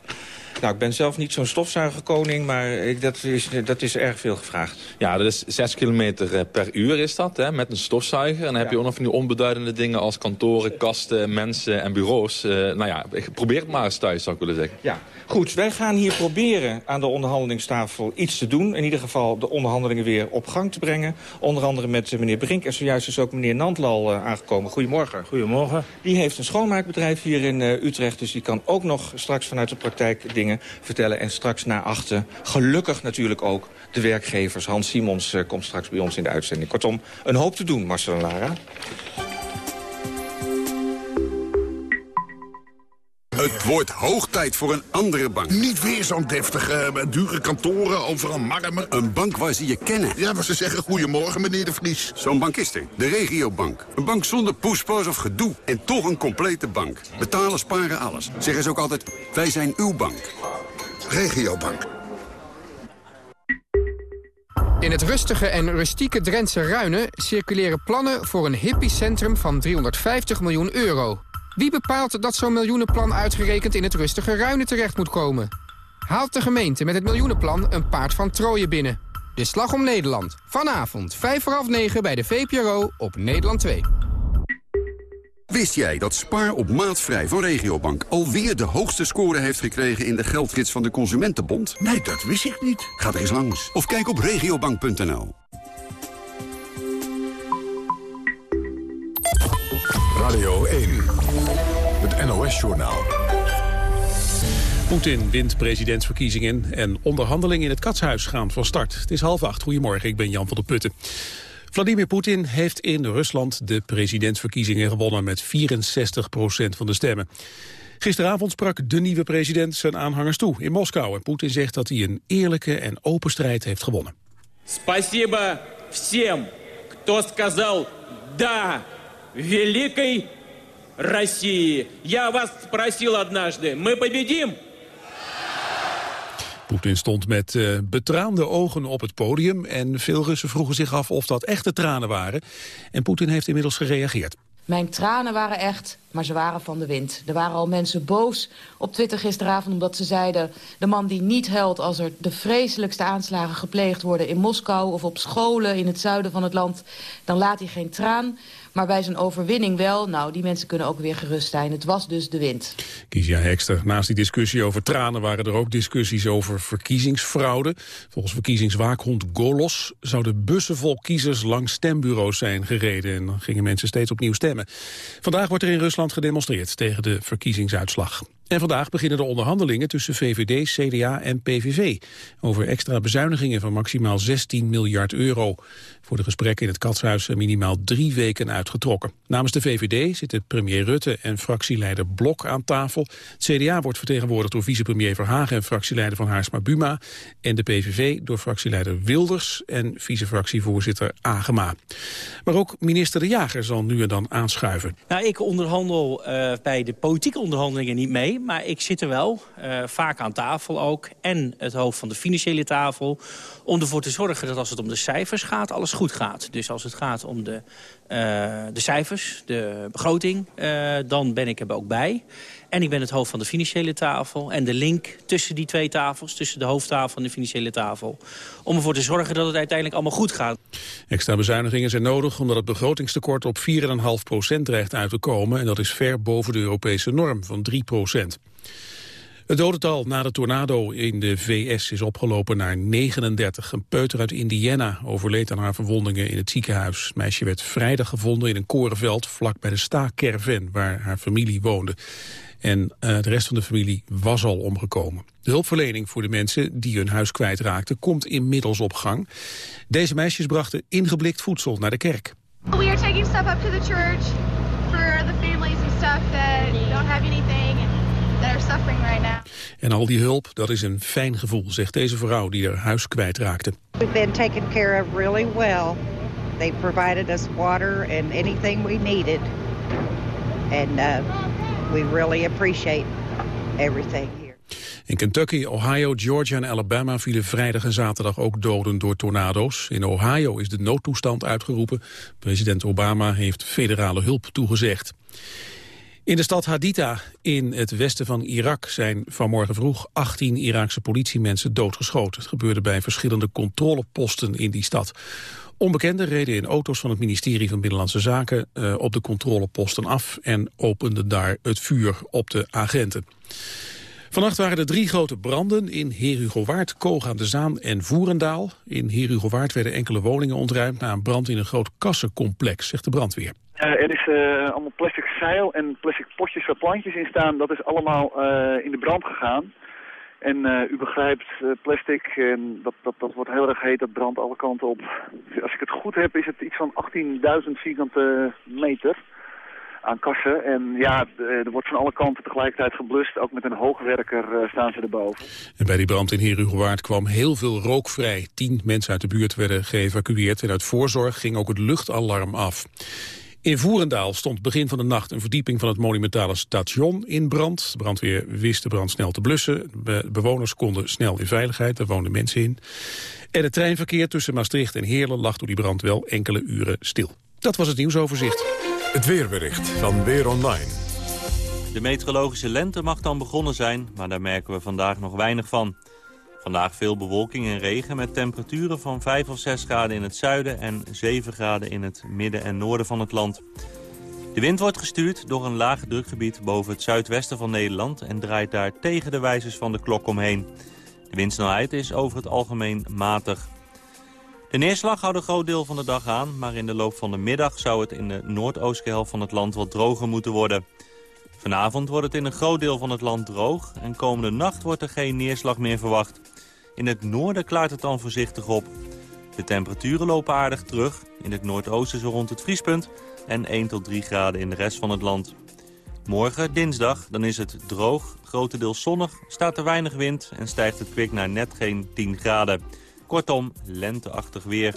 Nou, ik ben zelf niet zo'n stofzuigerkoning, maar ik, dat, is, dat is erg veel gevraagd. Ja, dat is 6 kilometer per uur is dat, hè, met een stofzuiger. En dan ja. heb je ook nog van die onbeduidende dingen als kantoren, kasten, mensen en bureaus. Uh, nou ja, probeer het maar eens thuis, zou ik willen zeggen. Ja, goed. Wij gaan hier proberen aan de onderhandelingstafel iets te doen. In ieder geval de onderhandelingen weer op gang te brengen. Onder andere met meneer Brink en zojuist is ook meneer Nantlal uh, aangekomen. Goedemorgen. Goedemorgen. Die heeft een schoonmaakbedrijf hier in uh, Utrecht, dus die kan ook nog straks vanuit de praktijk dingen vertellen. En straks naar achter, gelukkig natuurlijk ook, de werkgevers. Hans Simons uh, komt straks bij ons in de uitzending. Kortom, een hoop te doen, Marcel en Lara. Het wordt hoog tijd voor een andere bank. Niet weer zo'n deftige, eh, dure kantoren, overal marmer. Een bank waar ze je kennen. Ja, waar ze zeggen goedemorgen, meneer de Vries. Zo'n bank is er. De regiobank. Een bank zonder poespas of gedoe. En toch een complete bank. Betalen, sparen, alles. Zeggen ze ook altijd, wij zijn uw bank. Regiobank. In het rustige en rustieke Drentse Ruinen circuleren plannen voor een hippiecentrum van 350 miljoen euro. Wie bepaalt dat zo'n miljoenenplan uitgerekend in het rustige Ruinen terecht moet komen? Haalt de gemeente met het miljoenenplan een paard van Troje binnen? De Slag om Nederland. Vanavond, 5 voor half 9 bij de VPRO op Nederland 2. Wist jij dat Spaar op maatvrij van Regiobank alweer de hoogste score heeft gekregen in de geldgids van de Consumentenbond? Nee, dat wist ik niet. Ga er eens langs of kijk op regiobank.nl. Radio 1, het NOS-journaal. Poetin wint presidentsverkiezingen en onderhandelingen in het Katshuis gaan van start. Het is half acht. Goedemorgen, ik ben Jan van der Putten. Vladimir Poetin heeft in Rusland de presidentsverkiezingen gewonnen met 64 procent van de stemmen. Gisteravond sprak de nieuwe president zijn aanhangers toe in Moskou. En Poetin zegt dat hij een eerlijke en open strijd heeft gewonnen. Спасибо всем, кто сказал «да» великой России. Я вас спросил однажды, мы победим? Poetin stond met uh, betraande ogen op het podium... en veel Russen vroegen zich af of dat echte tranen waren. En Poetin heeft inmiddels gereageerd. Mijn tranen waren echt, maar ze waren van de wind. Er waren al mensen boos op Twitter gisteravond omdat ze zeiden... de man die niet huilt als er de vreselijkste aanslagen gepleegd worden... in Moskou of op scholen in het zuiden van het land... dan laat hij geen traan. Maar bij zijn overwinning wel. Nou, die mensen kunnen ook weer gerust zijn. Het was dus de wind. Kiesja Hekster, naast die discussie over tranen... waren er ook discussies over verkiezingsfraude. Volgens verkiezingswaakhond Golos zouden bussen vol kiezers... langs stembureaus zijn gereden. En dan gingen mensen steeds opnieuw stemmen. Vandaag wordt er in Rusland gedemonstreerd tegen de verkiezingsuitslag. En vandaag beginnen de onderhandelingen tussen VVD, CDA en PVV... over extra bezuinigingen van maximaal 16 miljard euro. Voor de gesprekken in het Katshuis minimaal drie weken uitgetrokken. Namens de VVD zitten premier Rutte en fractieleider Blok aan tafel. Het CDA wordt vertegenwoordigd door vicepremier Verhagen... en fractieleider van Haarsma Buma. En de PVV door fractieleider Wilders en vicefractievoorzitter Agema. Maar ook minister De Jager zal nu en dan aanschuiven. Nou, ik onderhandel uh, bij de politieke onderhandelingen niet mee maar ik zit er wel, uh, vaak aan tafel ook... en het hoofd van de financiële tafel... om ervoor te zorgen dat als het om de cijfers gaat, alles goed gaat. Dus als het gaat om de, uh, de cijfers, de begroting, uh, dan ben ik er ook bij. En ik ben het hoofd van de financiële tafel. En de link tussen die twee tafels, tussen de hoofdtafel en de financiële tafel... om ervoor te zorgen dat het uiteindelijk allemaal goed gaat. Extra bezuinigingen zijn nodig omdat het begrotingstekort op 4,5% dreigt uit te komen. En dat is ver boven de Europese norm van 3 het dodental na de tornado in de VS is opgelopen naar 39. Een peuter uit Indiana overleed aan haar verwondingen in het ziekenhuis. Het meisje werd vrijdag gevonden in een korenveld vlak bij de Sta-caravan waar haar familie woonde. En uh, de rest van de familie was al omgekomen. De hulpverlening voor de mensen die hun huis kwijtraakten komt inmiddels op gang. Deze meisjes brachten ingeblikt voedsel naar de kerk. We are taking stuff up to the church for the families and stuff that don't have anything that are suffering right now. En al die hulp, dat is een fijn gevoel, zegt deze vrouw die haar huis kwijtraakte. We've been taken care of really well. They provided us water and anything we needed. And uh, we really appreciate everything here. In Kentucky, Ohio, Georgia en Alabama vielen vrijdag en zaterdag ook doden door tornado's. In Ohio is de noodtoestand uitgeroepen. President Obama heeft federale hulp toegezegd. In de stad Haditha in het westen van Irak zijn vanmorgen vroeg 18 Iraakse politiemensen doodgeschoten. Het gebeurde bij verschillende controleposten in die stad. Onbekenden reden in auto's van het ministerie van Binnenlandse Zaken uh, op de controleposten af en openden daar het vuur op de agenten. Vannacht waren er drie grote branden in Herugowaard, Koog aan de Zaan en Voerendaal. In Herugowaard werden enkele woningen ontruimd na een brand in een groot kassencomplex, zegt de brandweer. Uh, er is uh, allemaal plastic zeil en plastic potjes waar plantjes in staan. Dat is allemaal uh, in de brand gegaan. En u begrijpt, plastic, en dat, dat, dat wordt heel erg heet, dat brandt alle kanten op. Als ik het goed heb, is het iets van 18.000 vierkante meter. Aan kassen. En ja, er wordt van alle kanten tegelijkertijd geblust. Ook met een hoogwerker uh, staan ze erboven. En bij die brand in Herugewaard kwam heel veel rook vrij. Tien mensen uit de buurt werden geëvacueerd. En uit voorzorg ging ook het luchtalarm af. In Voerendaal stond begin van de nacht een verdieping van het monumentale station in brand. De brandweer wist de brand snel te blussen. bewoners konden snel in veiligheid, daar woonden mensen in. En het treinverkeer tussen Maastricht en Heerlen lag door die brand wel enkele uren stil. Dat was het nieuwsoverzicht. Het weerbericht van Weer Online. De meteorologische lente mag dan begonnen zijn, maar daar merken we vandaag nog weinig van. Vandaag veel bewolking en regen met temperaturen van 5 of 6 graden in het zuiden... en 7 graden in het midden en noorden van het land. De wind wordt gestuurd door een laag drukgebied boven het zuidwesten van Nederland... en draait daar tegen de wijzers van de klok omheen. De windsnelheid is over het algemeen matig. De neerslag houdt een groot deel van de dag aan... maar in de loop van de middag zou het in de noordoostelijke helft van het land wat droger moeten worden. Vanavond wordt het in een groot deel van het land droog... en komende nacht wordt er geen neerslag meer verwacht. In het noorden klaart het dan voorzichtig op. De temperaturen lopen aardig terug. In het noordoosten zo rond het vriespunt en 1 tot 3 graden in de rest van het land. Morgen, dinsdag, dan is het droog, grotendeels zonnig, staat er weinig wind... en stijgt het kwik naar net geen 10 graden. Kortom, lenteachtig weer.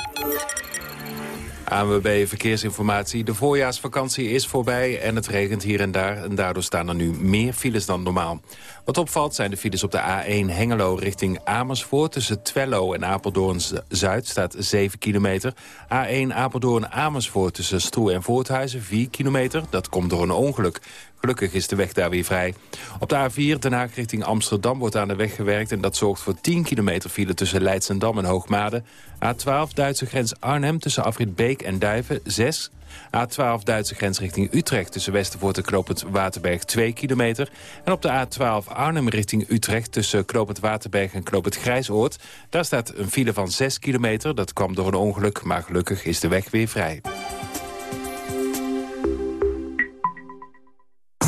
ANWB Verkeersinformatie. De voorjaarsvakantie is voorbij en het regent hier en daar. En daardoor staan er nu meer files dan normaal. Wat opvalt zijn de files op de A1 Hengelo richting Amersfoort. Tussen Twello en Apeldoorn-Zuid staat 7 kilometer. A1 Apeldoorn-Amersfoort tussen Stroe en Voorthuizen 4 kilometer. Dat komt door een ongeluk. Gelukkig is de weg daar weer vrij. Op de A4 Den Haag richting Amsterdam wordt aan de weg gewerkt... en dat zorgt voor 10 kilometer file tussen Leidsendam en Hoogmade. A12 Duitse grens Arnhem tussen Afrit Beek en Duiven 6. A12 Duitse grens richting Utrecht tussen Westervoort en Knoopend Waterberg 2 kilometer. En op de A12 Arnhem richting Utrecht tussen Knoopend Waterberg en Knoopend Grijsoord. Daar staat een file van 6 kilometer. Dat kwam door een ongeluk, maar gelukkig is de weg weer vrij.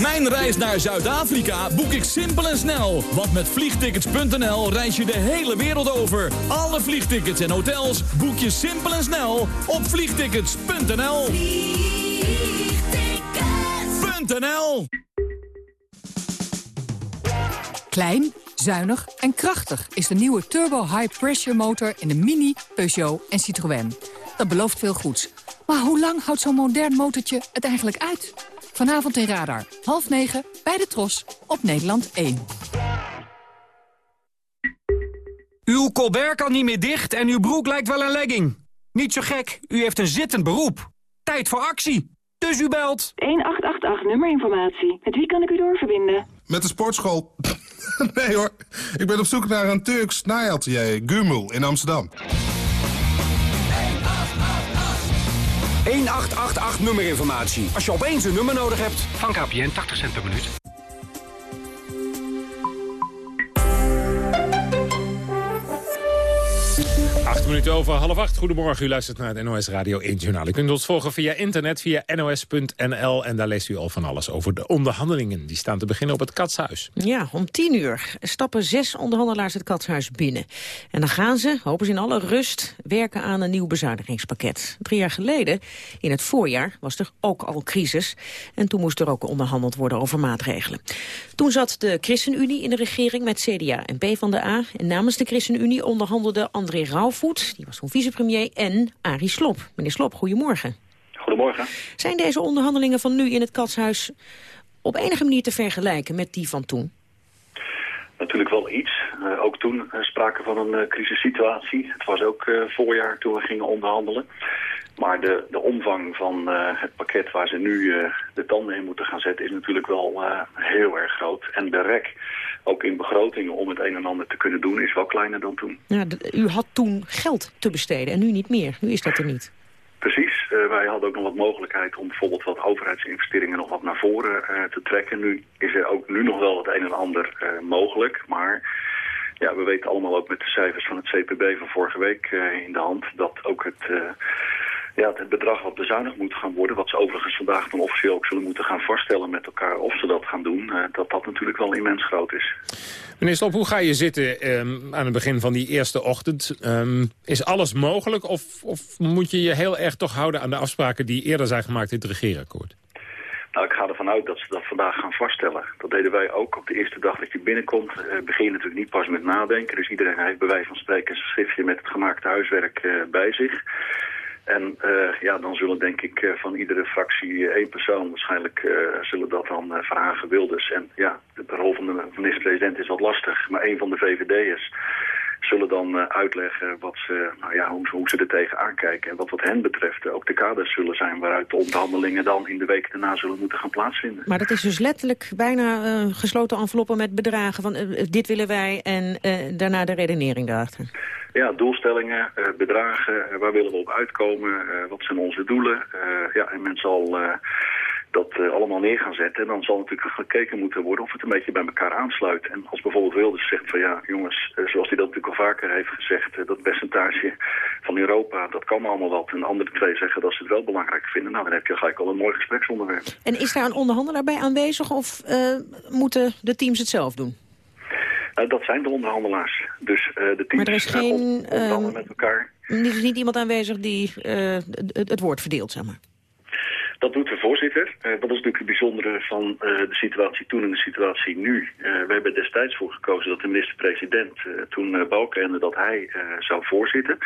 Mijn reis naar Zuid-Afrika boek ik simpel en snel. Want met vliegtickets.nl reis je de hele wereld over. Alle vliegtickets en hotels boek je simpel en snel op vliegtickets.nl. Vliegtickets.nl Klein, zuinig en krachtig is de nieuwe Turbo High Pressure motor in de Mini, Peugeot en Citroën. Dat belooft veel goeds. Maar hoe lang houdt zo'n modern motortje het eigenlijk uit? Vanavond in Radar, half negen, bij de Tros, op Nederland 1. Uw colbert kan niet meer dicht en uw broek lijkt wel een legging. Niet zo gek, u heeft een zittend beroep. Tijd voor actie. Dus u belt. 1888 nummerinformatie. Met wie kan ik u doorverbinden? Met de sportschool. *laughs* nee hoor, ik ben op zoek naar een Turks naaiatelier, Gumul, in Amsterdam. 1888 nummerinformatie. Als je opeens een nummer nodig hebt. Van KPN 80 cent per minuut. Minuten over half acht. Goedemorgen, u luistert naar het NOS Radio 1 Journaal. U kunt ons volgen via internet, via nos.nl. En daar leest u al van alles over de onderhandelingen. Die staan te beginnen op het Katshuis. Ja, om tien uur stappen zes onderhandelaars het Katshuis binnen. En dan gaan ze, hopen ze in alle rust, werken aan een nieuw bezuinigingspakket. Drie jaar geleden, in het voorjaar, was er ook al crisis. En toen moest er ook onderhandeld worden over maatregelen. Toen zat de ChristenUnie in de regering met CDA en PvdA. En namens de ChristenUnie onderhandelde André Rauwvoet die was toen vicepremier, en Arie Slop. Meneer Slop, goedemorgen. Goedemorgen. Zijn deze onderhandelingen van nu in het Katshuis op enige manier te vergelijken met die van toen? Natuurlijk wel iets. Uh, ook toen uh, sprake van een uh, crisissituatie. Het was ook voorjaar toen we gingen onderhandelen. Maar de, de omvang van het pakket waar ze nu de tanden in moeten gaan zetten... is natuurlijk wel heel erg groot. En de rek ook in begrotingen om het een en ander te kunnen doen, is wel kleiner dan toen. Ja, u had toen geld te besteden en nu niet meer. Nu is dat er niet. Precies. Uh, wij hadden ook nog wat mogelijkheid om bijvoorbeeld wat overheidsinvesteringen nog wat naar voren uh, te trekken. Nu is er ook nu nog wel het een en ander uh, mogelijk, maar ja, we weten allemaal ook met de cijfers van het CPB van vorige week in de hand dat ook het ja, het bedrag wat bezuinigd moet gaan worden... wat ze overigens vandaag dan officieel ook zullen moeten gaan vaststellen met elkaar... of ze dat gaan doen, uh, dat dat natuurlijk wel immens groot is. Meneer Stop, hoe ga je zitten um, aan het begin van die eerste ochtend? Um, is alles mogelijk of, of moet je je heel erg toch houden aan de afspraken... die eerder zijn gemaakt in het regeerakkoord? Nou, ervan uit dat ze dat vandaag gaan vaststellen. Dat deden wij ook op de eerste dag dat je binnenkomt. Uh, begin je natuurlijk niet pas met nadenken. Dus iedereen heeft bij wijze van spreken een schriftje met het gemaakte huiswerk bij zich. En uh, ja, dan zullen denk ik uh, van iedere fractie één persoon waarschijnlijk zullen dat dan vragen Wilders. En ja, de rol van de minister-president is wat lastig, maar één van de VVD'ers zullen dan uitleggen wat ze, nou ja, hoe, hoe, ze er tegenaan kijken. En wat wat hen betreft ook de kaders zullen zijn waaruit de onderhandelingen dan in de weken daarna zullen moeten gaan plaatsvinden. Maar dat is dus letterlijk bijna gesloten enveloppen met bedragen van dit willen wij en daarna de redenering daarachter. Ja, doelstellingen, uh, bedragen, uh, waar willen we op uitkomen, uh, wat zijn onze doelen. ja, en men zal dat allemaal neer gaan zetten. En dan zal natuurlijk gekeken moeten worden of het een beetje bij elkaar aansluit. En als bijvoorbeeld Wilders zegt van ja, jongens, zoals hij dat natuurlijk al vaker heeft gezegd, dat percentage van Europa, dat kan allemaal wat. En de andere twee zeggen dat ze het wel belangrijk vinden. Nou, dan heb je gelijk al een mooi gespreksonderwerp. En is daar een onderhandelaar bij aanwezig of moeten de teams het zelf doen? Dat zijn de onderhandelaars. Dus de teams maar er is geen, onderhandelen met elkaar. Er is niet iemand aanwezig die het, het, woord verdeelt, zeg maar. Dat doet de voorzitter. dat is natuurlijk het bijzondere van de situatie toen en de situatie nu. we hebben destijds voor gekozen dat de minister-president toen Balkenende dat hij zou voorzitten.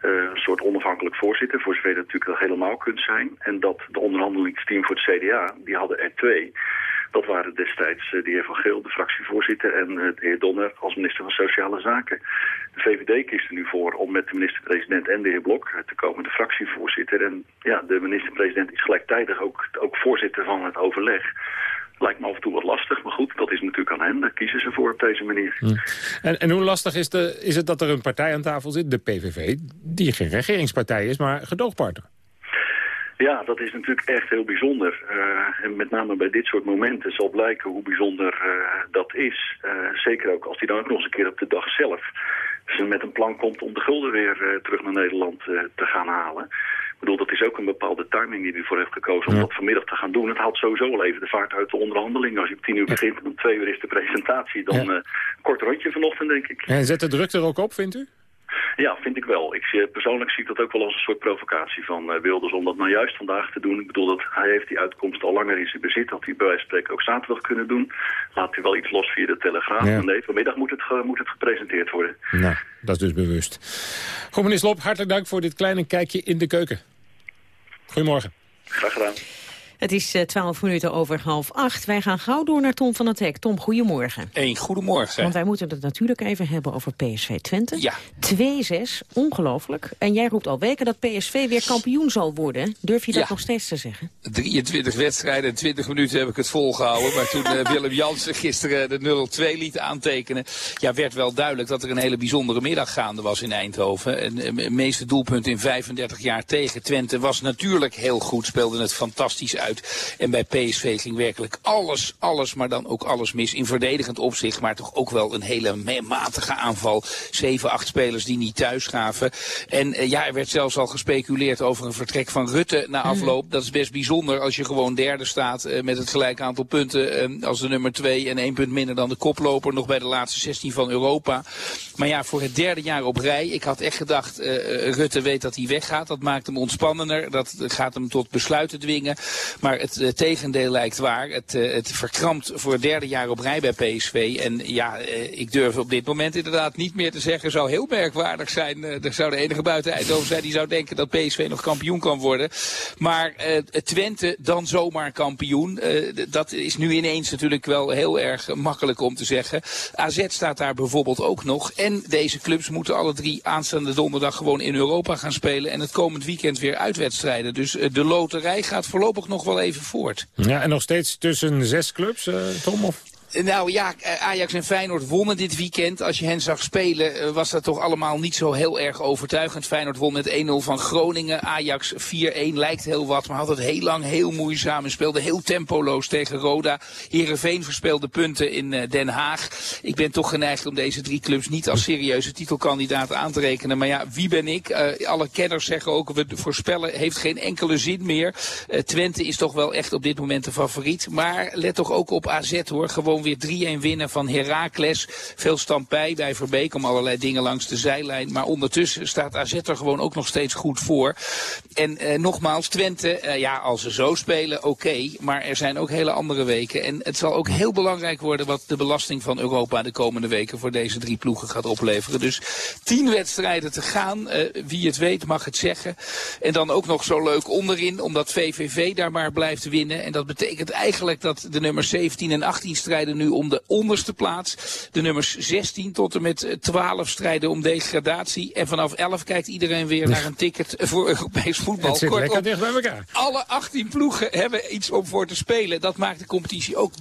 een soort onafhankelijk voorzitter, voor zover dat natuurlijk dat helemaal kunt zijn. En dat de onderhandelingsteam voor het CDA, die hadden er twee... Dat waren destijds de heer Van Geel, de fractievoorzitter, en de heer Donner als minister van Sociale Zaken. De VVD kiest er nu voor om met de minister-president en de heer Blok te komen, de fractievoorzitter. En ja, de minister-president is gelijktijdig ook, ook voorzitter van het overleg. Lijkt me af en toe wat lastig, maar goed, dat is natuurlijk aan hen. Daar kiezen ze voor op deze manier. Hm. En, en hoe lastig is, is het dat er een partij aan tafel zit, de PVV... die geen regeringspartij is, maar gedoogpartner? Ja, dat is natuurlijk echt heel bijzonder. Uh, en met name bij dit soort momenten zal blijken hoe bijzonder uh, dat is. Uh, zeker ook als hij dan ook nog eens een keer op de dag zelf dus met een plan komt om de gulden weer terug naar Nederland te gaan halen. Ik bedoel, dat is ook een bepaalde timing die hij voor heeft gekozen om dat vanmiddag te gaan doen. Het haalt sowieso wel even de vaart uit de onderhandeling. Als je om tien uur begint en om twee uur is de presentatie, dan ja. kort rondje vanochtend, denk ik. En zet de druk er ook op, vindt u? Ja, vind ik wel. Ik, zie, persoonlijk zie ik dat ook wel als een soort provocatie van uh, Wilders om dat nou juist vandaag te doen. Ik bedoel, dat hij heeft die uitkomst al langer in zijn bezit. Had hij bij wijze van spreken ook zaterdag kunnen doen. Laat hij wel iets los via de Telegraaf. Ja. Nee, vanmiddag moet het, moet het gepresenteerd worden. Nou, dat is dus bewust. Goed, meneer Slop, hartelijk dank voor dit kleine kijkje in de keuken. Goedemorgen. Graag gedaan. Het is uh, 12 minuten over half acht. Wij gaan gauw door naar Tom van het Hek. Tom, goedemorgen. Eén goedemorgen. Want wij moeten het natuurlijk even hebben over PSV Twente. Ja. 2-6, ongelooflijk. En jij roept al weken dat PSV weer kampioen zal worden. Durf je dat Ja. nog steeds te zeggen? 23 wedstrijden en 20 minuten heb ik het volgehouden. Maar toen eh, *laughs* Willem Jansen gisteren de 0-2 liet aantekenen... Ja, werd wel duidelijk dat er een hele bijzondere middag gaande was in Eindhoven. En eh, het meeste doelpunt in 35 jaar tegen Twente was natuurlijk heel goed. Speelde het fantastisch uit. En bij PSV ging werkelijk alles, alles, maar dan ook alles mis. In verdedigend opzicht, maar toch ook wel een hele matige aanval. Zeven, acht spelers die niet thuis gaven. En eh, ja, er werd zelfs al gespeculeerd over een vertrek van Rutte na afloop. Dat is best bijzonder als je gewoon derde staat eh, met het gelijke aantal punten eh, als de nummer twee en één punt minder dan de koploper. Nog bij de laatste 16 van Europa. Maar ja, voor het derde jaar op rij. Ik had echt gedacht, Rutte weet dat hij weggaat. Dat maakt hem ontspannender. Dat gaat hem tot besluiten dwingen. Maar het eh, tegendeel lijkt waar. Het, eh, het verkrampt voor het derde jaar op rij bij PSV. En ja, eh, ik durf op dit moment inderdaad niet meer te zeggen. Zou heel merkwaardig zijn. Er zou de enige buiten Eindhoven zijn die zou denken dat PSV nog kampioen kan worden. Maar Twente dan zomaar kampioen. Dat is nu ineens natuurlijk wel heel erg makkelijk om te zeggen. AZ staat daar bijvoorbeeld ook nog. En deze clubs moeten alle drie aanstaande donderdag gewoon in Europa gaan spelen. En het komend weekend weer uitwedstrijden. Dus de loterij gaat voorlopig nog wel even voort. Ja, en nog steeds tussen zes clubs, eh, Tom? Of? Nou ja, eh, Ajax en Feyenoord wonnen dit weekend. Als je hen zag spelen eh, was dat toch allemaal niet zo heel erg overtuigend. Feyenoord won met 1-0 van Groningen. Ajax 4-1 lijkt heel wat, maar had het heel lang heel moeizaam. En speelde heel tempoloos tegen Roda. Heerenveen verspeelde punten in eh, Den Haag. Ik ben toch geneigd om deze drie clubs niet als serieuze titelkandidaat aan te rekenen. Maar ja, wie ben ik? Eh, alle kenners zeggen ook, we voorspellen heeft geen enkele zin meer. Eh, Twente is toch wel echt op dit moment de favoriet. Maar let toch ook op AZ hoor. Gewoon weer 3-1 winnen van Heracles. Veel stampij bij Verbeek om allerlei dingen langs de zijlijn. Maar ondertussen staat AZ er gewoon ook nog steeds goed voor. En eh, nogmaals, Twente, eh, ja, als ze zo spelen, oké. maar er zijn ook hele andere weken. En het zal ook heel belangrijk worden wat de belasting van Europa de komende weken voor deze drie ploegen gaat opleveren. Dus tien wedstrijden te gaan. Uh, wie het weet mag het zeggen. En dan ook nog zo leuk onderin, omdat VVV daar maar blijft winnen. En dat betekent eigenlijk dat de nummers 17 en 18 strijden nu om de onderste plaats. De nummers 16 tot en met 12 strijden om degradatie. En vanaf 11 kijkt iedereen weer naar een ticket voor Europees voetbal. Het zit Kort lekker dicht bij elkaar. Alle 18 ploegen hebben iets om voor te spelen. Dat maakt de competitie ook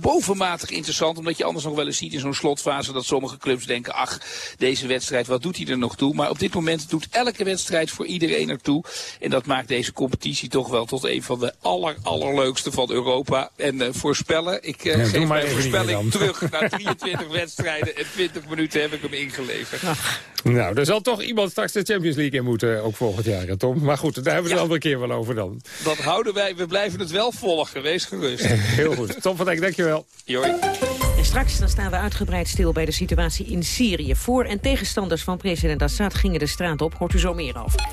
bovenmatig interessant. Omdat je anders nog wel eens ziet in zo'n slotfase dat sommige clubs denken... ach, deze wedstrijd, wat doet hij er nog toe? Maar op dit moment doet elke wedstrijd voor iedereen ertoe. En dat maakt deze competitie toch wel tot een van de aller, allerleukste van Europa. En uh, voorspellen, ik uh, ja, geef mijn voorspelling terug naar 23 *laughs* wedstrijden. En 20 minuten heb ik hem ingeleverd. Ach. Nou, er zal toch iemand straks de Champions League in moeten, ook volgend jaar, Tom. Maar goed, daar hebben we het een andere keer wel over dan. Dat houden wij, we blijven het wel volgen, wees gerust. *laughs* Heel goed. Tom van Dijk, dankjewel. Joi. Straks dan staan we uitgebreid stil bij de situatie in Syrië. Voor- en tegenstanders van president Assad gingen de straat op. Hoort u zo meer over.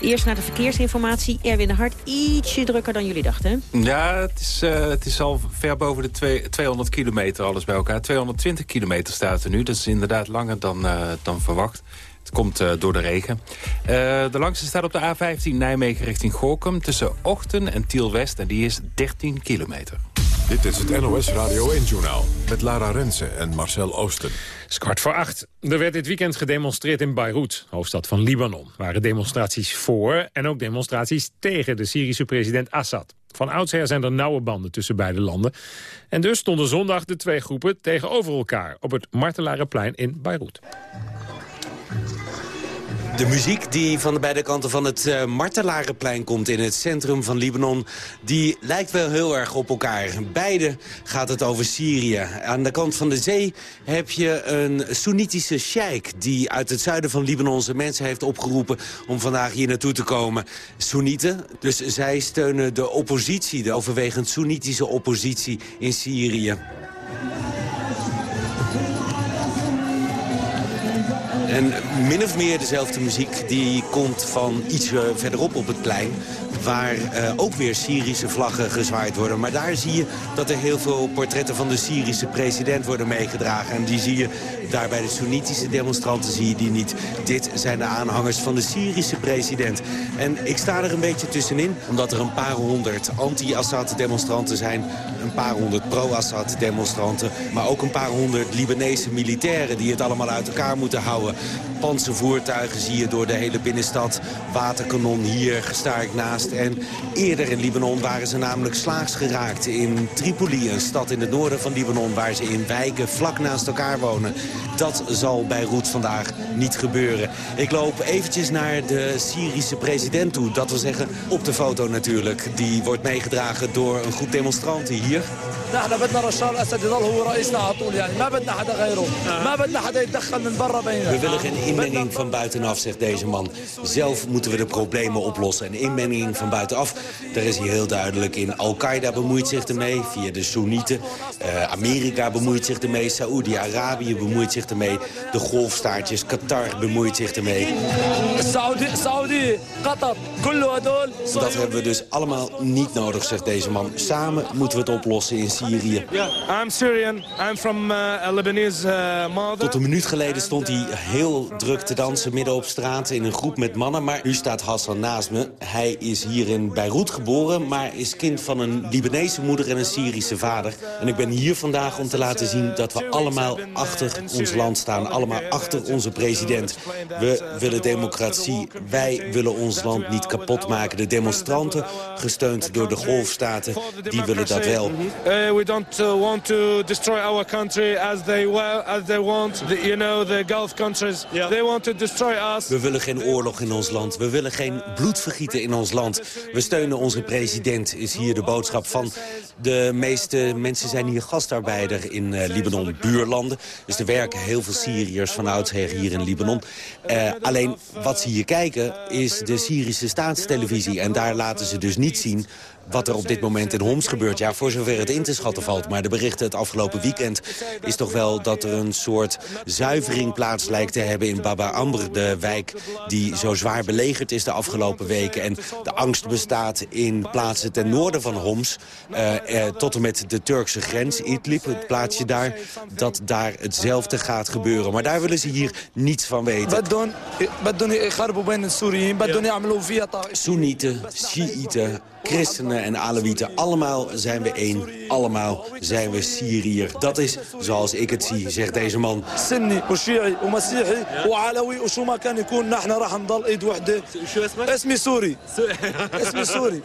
Eerst naar de verkeersinformatie. Erwin de Hart, ietsje drukker dan jullie dachten. Ja, het is, uh, het is al ver boven de twee, 200 kilometer alles bij elkaar. 220 kilometer staat er nu. Dat is inderdaad langer dan, uh, dan verwacht. Het komt uh, door de regen. De langste staat op de A15 Nijmegen richting Gorkum... tussen Ochten en Tiel-West en die is 13 kilometer. Dit is het NOS Radio 1-journaal met Lara Rensen en Marcel Oosten. Het is kwart voor acht. Er werd dit weekend gedemonstreerd in Beirut, hoofdstad van Libanon. Er waren demonstraties voor en ook demonstraties tegen de Syrische president Assad. Van oudsher zijn er nauwe banden tussen beide landen. En dus stonden zondag de twee groepen tegenover elkaar... op het Martelarenplein in Beirut. De muziek die van de beide kanten van het uh, Martelarenplein komt in het centrum van Libanon... die lijkt wel heel erg op elkaar. Beide gaat het over Syrië. Aan de kant van de zee heb je een Soenitische sheik... die uit het zuiden van Libanon zijn mensen heeft opgeroepen... om vandaag hier naartoe te komen. Soenieten, dus zij steunen de oppositie... de overwegend Soenitische oppositie in Syrië. En min of meer dezelfde muziek die komt van iets verderop op het plein waar uh, ook weer Syrische vlaggen gezwaaid worden. Maar daar zie je dat er heel veel portretten van de Syrische president worden meegedragen. En die zie je daar bij de Soenitische demonstranten zie je die niet. Dit zijn de aanhangers van de Syrische president. En ik sta er een beetje tussenin, omdat er een paar honderd anti-Assad demonstranten zijn. Een paar honderd pro-Assad demonstranten. Maar ook een paar honderd Libanese militairen die het allemaal uit elkaar moeten houden. Panzervoertuigen zie je door de hele binnenstad. Waterkanon hier, gestaard naast. En eerder in Libanon waren ze namelijk slaags geraakt in Tripoli, een stad in het noorden van Libanon... waar ze in wijken vlak naast elkaar wonen. Dat zal bij Roet vandaag niet gebeuren. Ik loop eventjes naar de Syrische president toe. Dat wil zeggen op de foto natuurlijk. Die wordt meegedragen door een groep demonstranten hier. We willen geen inmenging van buitenaf, zegt deze man. Zelf moeten we de problemen oplossen. En inmenging van buitenaf, daar is hij heel duidelijk in. Al-Qaeda bemoeit zich ermee, via de Soenieten. Uh, Amerika bemoeit zich ermee, Saoedi-Arabië bemoeit zich ermee. De golfstaartjes, Qatar bemoeit zich ermee. Saudi, Saudi, Qatar, Dat hebben we dus allemaal niet nodig, zegt deze man. Samen moeten we het oplossen in Syrië. I'm Syrian. I'm from uh, a Lebanese uh, mother. Tot een minuut geleden stond hij heel druk te dansen midden op straat in een groep met mannen. Maar nu staat Hassan naast me. Hij is hier in Beirut geboren, maar is kind van een Libanese moeder en een Syrische vader. En ik ben hier vandaag om te laten zien dat we allemaal achter ons land staan. Allemaal achter onze president. We willen democratie. Wij willen ons land niet kapot maken. De demonstranten, gesteund door de golfstaten, die willen dat wel. We don't uh, want to destroy our country as they, well, as they want. The, you know, the Gulf countries, yeah. They want to destroy us. We willen geen oorlog in ons land. We willen geen bloedvergieten in ons land. We steunen onze president, is hier de boodschap van. De meeste mensen zijn hier gastarbeider in uh, Libanon, buurlanden. Dus er werken heel veel Syriërs van oudsher hier in Libanon. Uh, alleen wat ze hier kijken is de Syrische staatstelevisie. En daar laten ze dus niet zien wat er op dit moment in Homs gebeurt. Ja, voor zover het in te schatten valt. Maar de berichten het afgelopen weekend is toch wel dat er een soort zuivering plaats lijkt te hebben in Baba Amr. De wijk die zo zwaar belegerd is de afgelopen weken. En de angst bestaat in plaatsen ten noorden van Homs. Uh, uh, tot en met de Turkse grens, Idlib, het plaatsje daar. Dat daar hetzelfde gaat gebeuren. Maar daar willen ze hier niets van weten. Soenieten, Shiiten, christenen en Alawieten, Allemaal zijn we één, allemaal zijn we Syriër. Dat is zoals ik het zie, zegt deze man. Sunni, Shi'i, Masihi, Alawi, Shuma, Kanikun, Nahna, Rahamdal, Idwahde. Esmi Suri. Esmi Suri.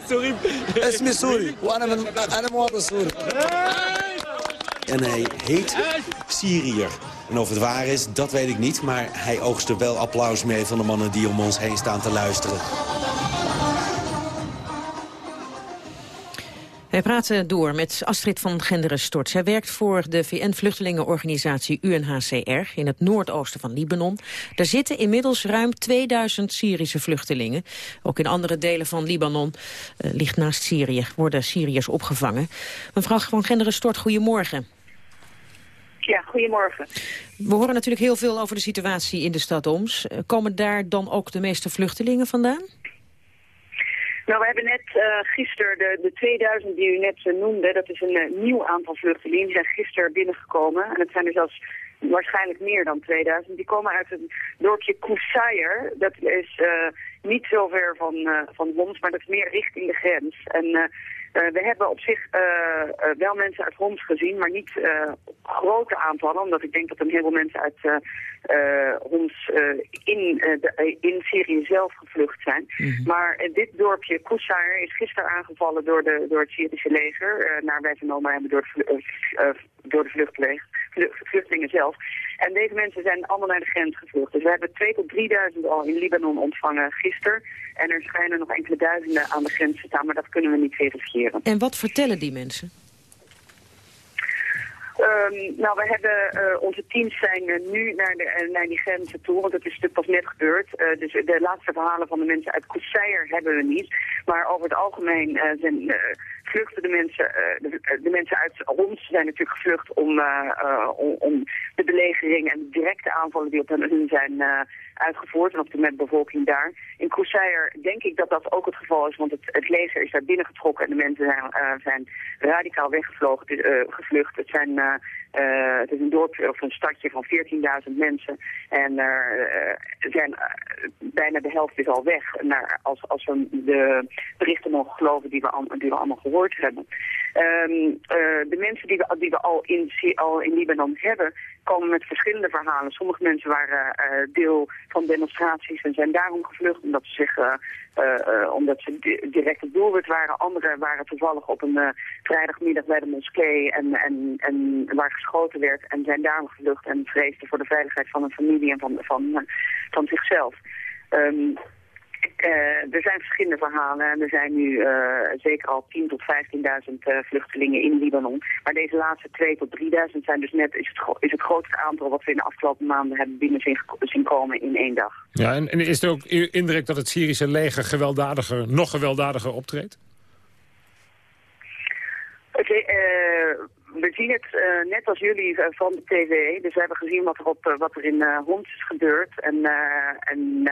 Esmi Suri. Esmi Suri. En hij heet Syriër. En of het waar is, dat weet ik niet. Maar hij oogst er wel applaus mee van de mannen die om ons heen staan te luisteren. Wij praten door met Astrid van Genderen-Stort. Zij werkt voor de VN-vluchtelingenorganisatie UNHCR in het noordoosten van Libanon. Daar zitten inmiddels ruim 2000 Syrische vluchtelingen. Ook in andere delen van Libanon, uh, ligt naast Syrië, worden Syriërs opgevangen. Mevrouw van Genderen-Stort, goedemorgen. Ja, goedemorgen. We horen natuurlijk heel veel over de situatie in de stad Oms. Komen daar dan ook de meeste vluchtelingen vandaan? Nou, we hebben net uh, gisteren de, de 2000 die u net uh, noemde, dat is een uh, nieuw aantal vluchtelingen. Die zijn gisteren binnengekomen en het zijn er zelfs waarschijnlijk meer dan 2000. Die komen uit het dorpje Koussayer. Dat is niet zo ver van, van Homs, maar dat is meer richting de grens. En we hebben op zich uh, uh, wel mensen uit Homs gezien, maar niet grote aantallen. Omdat ik denk dat een heleboel mensen uit Homs in, de, in Syrië zelf gevlucht zijn. Mm -hmm. Maar dit dorpje Koussair is gisteren aangevallen door, de, door het Syrische leger. naar wij vernomen hebben door, de, door de vluchtelingen zelf. En deze mensen zijn allemaal naar de grens gevlucht. Dus we hebben 2 tot 3000 al in Libanon ontvangen gisteren. En er schijnen nog enkele duizenden aan de grens te staan, maar dat kunnen we niet verifiëren. En wat vertellen die mensen? Um, nou, we hebben uh, onze teams zijn uh, nu naar, de, uh, naar die grenzen toe, want het is natuurlijk pas net gebeurd. dus de laatste verhalen van de mensen uit Koussair hebben we niet. Maar over het algemeen zijn, vluchten de mensen, de, de, mensen uit Homs zijn natuurlijk gevlucht om, om, om, de belegering en de directe aanvallen die op hen zijn uitgevoerd en op de bevolking daar. In Koussair denk ik dat dat ook het geval is, want het, het leger is daar binnengetrokken en de mensen zijn, zijn radicaal weggevlogen, gevlucht. Het zijn het is een dorpje of een stadje van 14.000 mensen. En er uh, zijn bijna de helft is al weg. Naar, als, als we de berichten mogen geloven die we, die we allemaal gehoord hebben. Um, de mensen die we, die we al, in, al in Libanon hebben, komen met verschillende verhalen. Sommige mensen waren deel van demonstraties en zijn daarom gevlucht omdat ze zich uh, uh, omdat ze di direct het doelwit waren. Anderen waren toevallig op een vrijdagmiddag bij de moskee en, en, en waar geschoten werd en zijn daarom gevlucht en vreesden voor de veiligheid van hun familie en van, van, van zichzelf. Um, uh, er zijn verschillende verhalen en er zijn nu uh, zeker al 10.000 tot 15.000 uh, vluchtelingen in Libanon. Maar deze laatste 2 tot 3.000 zijn dus net is het, is het grootste aantal wat we in de afgelopen maanden hebben binnen zien, zien komen in één dag. Ja, en, en is er ook indirect dat het Syrische leger gewelddadiger, nog gewelddadiger optreedt? Oké, we zien het uh, net als jullie uh, van de tv. Dus we hebben gezien wat er, op, uh, wat er in Homs is gebeurd. En, en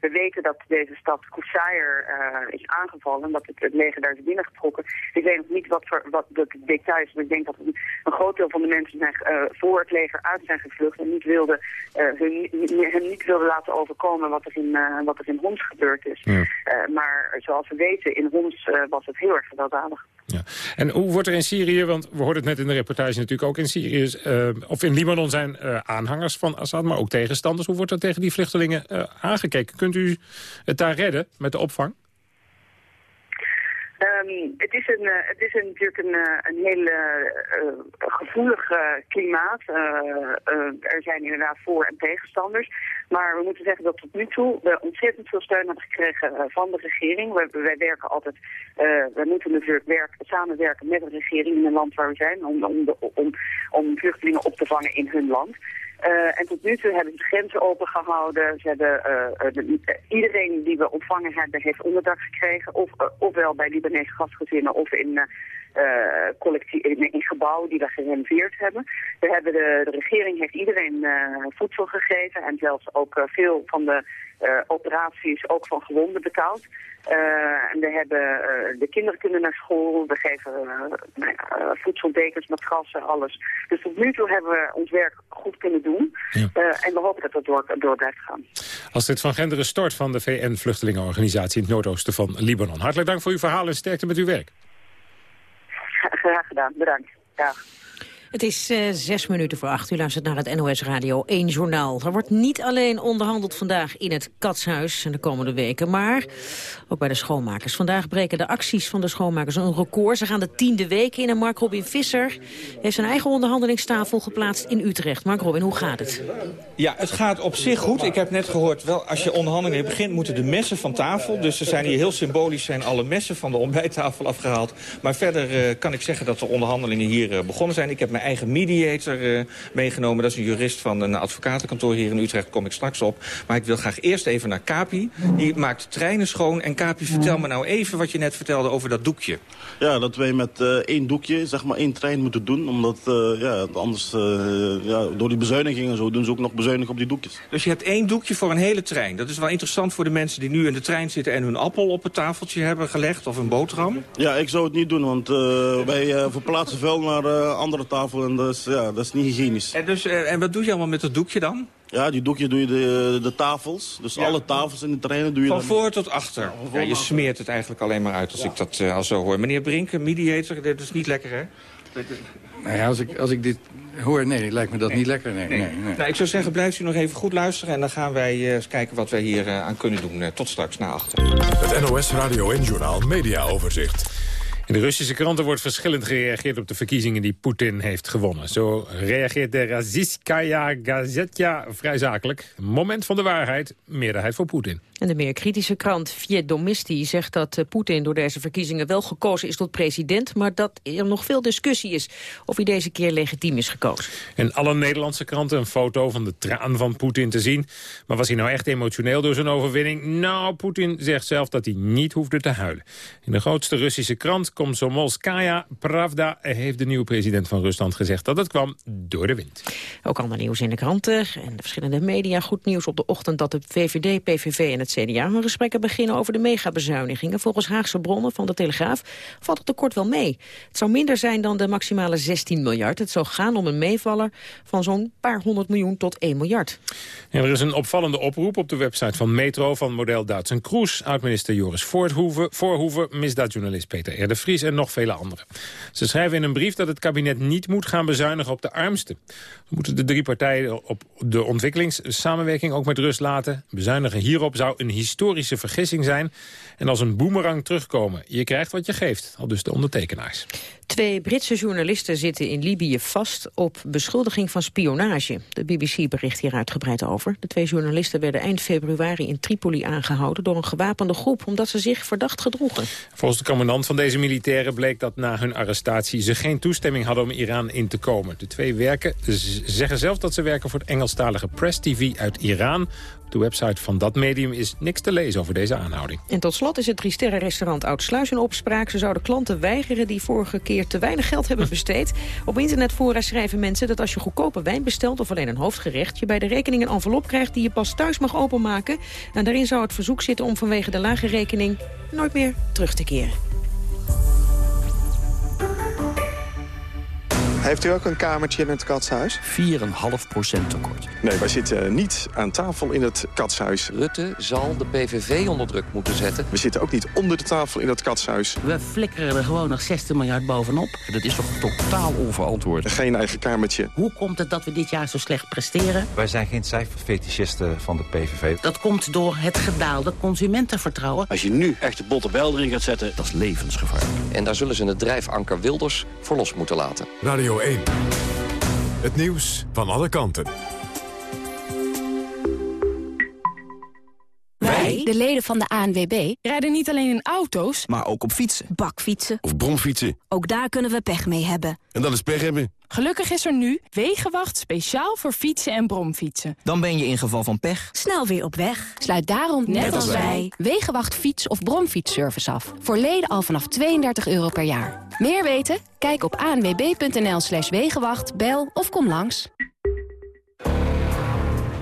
we weten dat deze stad Koussair is aangevallen. En dat het, het, leger daar is binnengetrokken. Ik weet nog niet wat, voor, wat de details Maar ik denk dat een, een groot deel van de mensen zijn, voor het leger uit zijn gevlucht. En niet wilden, hun, hen niet wilden laten overkomen wat er in, wat er in Homs gebeurd is. Ja. maar zoals we weten, in Homs was het heel erg gewelddadig. Ja. En hoe wordt er in Syrië, want we hoorden het net in de reportage natuurlijk ook in Syrië, uh, of in Libanon zijn uh, aanhangers van Assad, maar ook tegenstanders. Hoe wordt er tegen die vluchtelingen uh, aangekeken? Kunt u het daar redden met de opvang? Ehm, het is, een, eh, het is een, natuurlijk een, eh, een heel uh, gevoelig klimaat. er zijn inderdaad voor- en tegenstanders. Maar we moeten zeggen dat tot nu toe we ontzettend veel steun hebben gekregen van de regering. Wij, wij werken altijd, wij moeten natuurlijk werken, samenwerken met de regering in een land waar we zijn... om, om, de, om, om vluchtelingen op te vangen in hun land. Uh, en tot nu toe hebben ze de grenzen open gehouden. Ze hebben, uh, iedereen die we ontvangen hebben heeft onderdak gekregen. Of, ofwel bij Libanese gastgezinnen of in, collectie, in, in, gebouwen die we gerenoveerd hebben. We hebben de, de regering heeft iedereen voedsel gegeven. En zelfs ook veel van de operaties ook van gewonden betaald. En we hebben, de kinderen kunnen naar school, we geven uh, voedseldekens, matrassen, alles. Dus tot nu toe hebben we ons werk goed kunnen doen. Ja. en we hopen dat het door, door blijft gaan. Als van Genderen Stort van de VN-vluchtelingenorganisatie in het noordoosten van Libanon. Hartelijk dank voor uw verhaal en sterkte met uw werk. *laughs* Graag gedaan, bedankt. Dag. Het is uh, zes minuten voor acht. U luistert naar het NOS Radio 1 Journaal. Er wordt niet alleen onderhandeld vandaag in het Katshuis en de komende weken... maar ook bij de schoonmakers. Vandaag breken de acties van de schoonmakers een record. Ze gaan de tiende week in en Mark Robin Visser... heeft zijn eigen onderhandelingstafel geplaatst in Utrecht. Mark Robin, hoe gaat het? Ja, het gaat op zich goed. Ik heb net gehoord, wel, als je onderhandelingen begint... moeten de messen van tafel. Dus er zijn hier heel symbolisch zijn alle messen van de ontbijttafel afgehaald. Maar verder uh, kan ik zeggen dat de onderhandelingen hier uh, begonnen zijn. Ik heb mijn eigen mediator uh, meegenomen. Dat is een jurist van een advocatenkantoor hier in Utrecht. kom ik straks op. Maar ik wil graag eerst even naar Kapi. Die maakt treinen schoon. En Kapi, vertel me nou even wat je net vertelde over dat doekje. Ja, dat wij met uh, één doekje, zeg maar één trein moeten doen. Omdat uh, ja, anders, ja, door die bezuinigingen zo, doen ze ook nog bezuinigen op die doekjes. Dus je hebt één doekje voor een hele trein. Dat is wel interessant voor de mensen die nu in de trein zitten... en hun appel op het tafeltje hebben gelegd of een boterham. Ja, ik zou het niet doen, want wij verplaatsen vuil naar andere tafel... en dat is, ja, dat is niet hygiënisch. En, dus, en wat doe je allemaal met dat doekje dan? Ja, die doekje doe je de, de tafels. Dus alle tafels in de treinen doe je Van dan... voor tot achter. Ja, je smeert het eigenlijk alleen maar uit als ik dat uh, al zo hoor. Meneer Brinken, mediator, dit is niet lekker hè? Nou ja, als ik, als ik dit hoor, nee, lijkt me dat niet lekker. Nee, nee. nee, Nou, ik zou zeggen, blijft u nog even goed luisteren... en dan gaan wij uh, eens kijken wat wij hier uh, aan kunnen doen. tot straks, na achter. Het NOS Radio en Journaal Media Overzicht. In de Russische kranten wordt verschillend gereageerd op de verkiezingen die Poetin heeft gewonnen. Zo reageert de Raziskaya Gazetja vrij zakelijk. Moment van de waarheid, meerderheid voor Poetin. En de meer kritische krant Viedomisti zegt dat uh, Poetin door deze verkiezingen wel gekozen is tot president, maar dat er nog veel discussie is of hij deze keer legitiem is gekozen. In alle Nederlandse kranten een foto van de traan van Poetin te zien. Maar was hij nou echt emotioneel door zijn overwinning? Nou, Poetin zegt zelf dat hij niet hoefde te huilen. In de grootste Russische krant Komsomolskaya Pravda heeft de nieuwe president van Rusland gezegd dat het kwam door de wind. Ook ander nieuws in de kranten en de verschillende media. Goed nieuws op de ochtend dat de VVD, PVV en het CDA hun gesprekken beginnen over de megabezuinigingen. Volgens Haagse bronnen van de Telegraaf valt het tekort wel mee. Het zou minder zijn dan de maximale 16 miljard. Het zou gaan om een meevaller van zo'n paar honderd miljoen tot 1 miljard. er is een opvallende oproep op de website van Metro van model Duits en Kroes. Oud-minister Joris Voorhoeven, Voorhoeven misdaadjournalist Peter R. Vries en nog vele anderen. Ze schrijven in een brief dat het kabinet niet moet gaan bezuinigen op de armsten. We moeten de drie partijen op de ontwikkelingssamenwerking ook met rust laten. Bezuinigen hierop zou een historische vergissing zijn en als een boemerang terugkomen. Je krijgt wat je geeft, al dus de ondertekenaars. Twee Britse journalisten zitten in Libië vast op beschuldiging van spionage. De BBC bericht hier uitgebreid over. De twee journalisten werden eind februari in Tripoli aangehouden door een gewapende groep omdat ze zich verdacht gedroegen. Volgens de commandant van deze militairen bleek dat na hun arrestatie ze geen toestemming hadden om Iran in te komen. De twee werken, zeggen zelf dat ze werken voor het Engelstalige Press TV uit Iran. Op de website van dat medium is niks te lezen over deze aanhouding. En tot slot is het Drie-Sterren-restaurant Oud-Sluis in opspraak. Ze zouden klanten weigeren die vorige keer te weinig geld hebben *laughs* besteed. Op internetfora schrijven mensen dat als je goedkope wijn bestelt... of alleen een hoofdgerecht, je bij de rekening een envelop krijgt... die je pas thuis mag openmaken. En daarin zou het verzoek zitten om vanwege de lage rekening... nooit meer terug te keren. Heeft u ook een kamertje in het katshuis? 4,5% tekort. Nee, wij zitten niet aan tafel in het katshuis. Rutte zal de PVV onder druk moeten zetten. We zitten ook niet onder de tafel in het katshuis. We flikkeren er gewoon nog 16 miljard bovenop. Dat is toch totaal onverantwoord? Geen eigen kamertje. Hoe komt het dat we dit jaar zo slecht presteren? Wij zijn geen cijferfetischisten van de PVV. Dat komt door het gedaalde consumentenvertrouwen. Als je nu echt de botte bel erin gaat zetten, dat is levensgevaar. En daar zullen ze het drijfanker Wilders voor los moeten laten. Radio 1. Het nieuws van alle kanten. Wij, de leden van de ANWB, rijden niet alleen in auto's, maar ook op fietsen. Bakfietsen. Of bromfietsen. Ook daar kunnen we pech mee hebben. En dat is pech hebben. Gelukkig is er nu Wegenwacht speciaal voor fietsen en bromfietsen. Dan ben je in geval van pech snel weer op weg. Sluit daarom, net, net als wij, Wegenwacht fiets- of bromfietsservice af. Voor leden al vanaf 32 euro per jaar. Meer weten? Kijk op anwb.nl slash wegenwacht, bel of kom langs.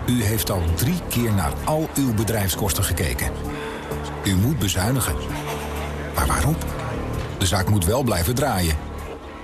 U heeft al drie keer naar al uw bedrijfskosten gekeken. U moet bezuinigen. Maar waarom? De zaak moet wel blijven draaien.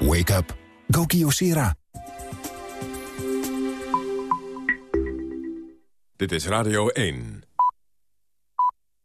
Wake up. Go Kyocera. Dit is Radio 1.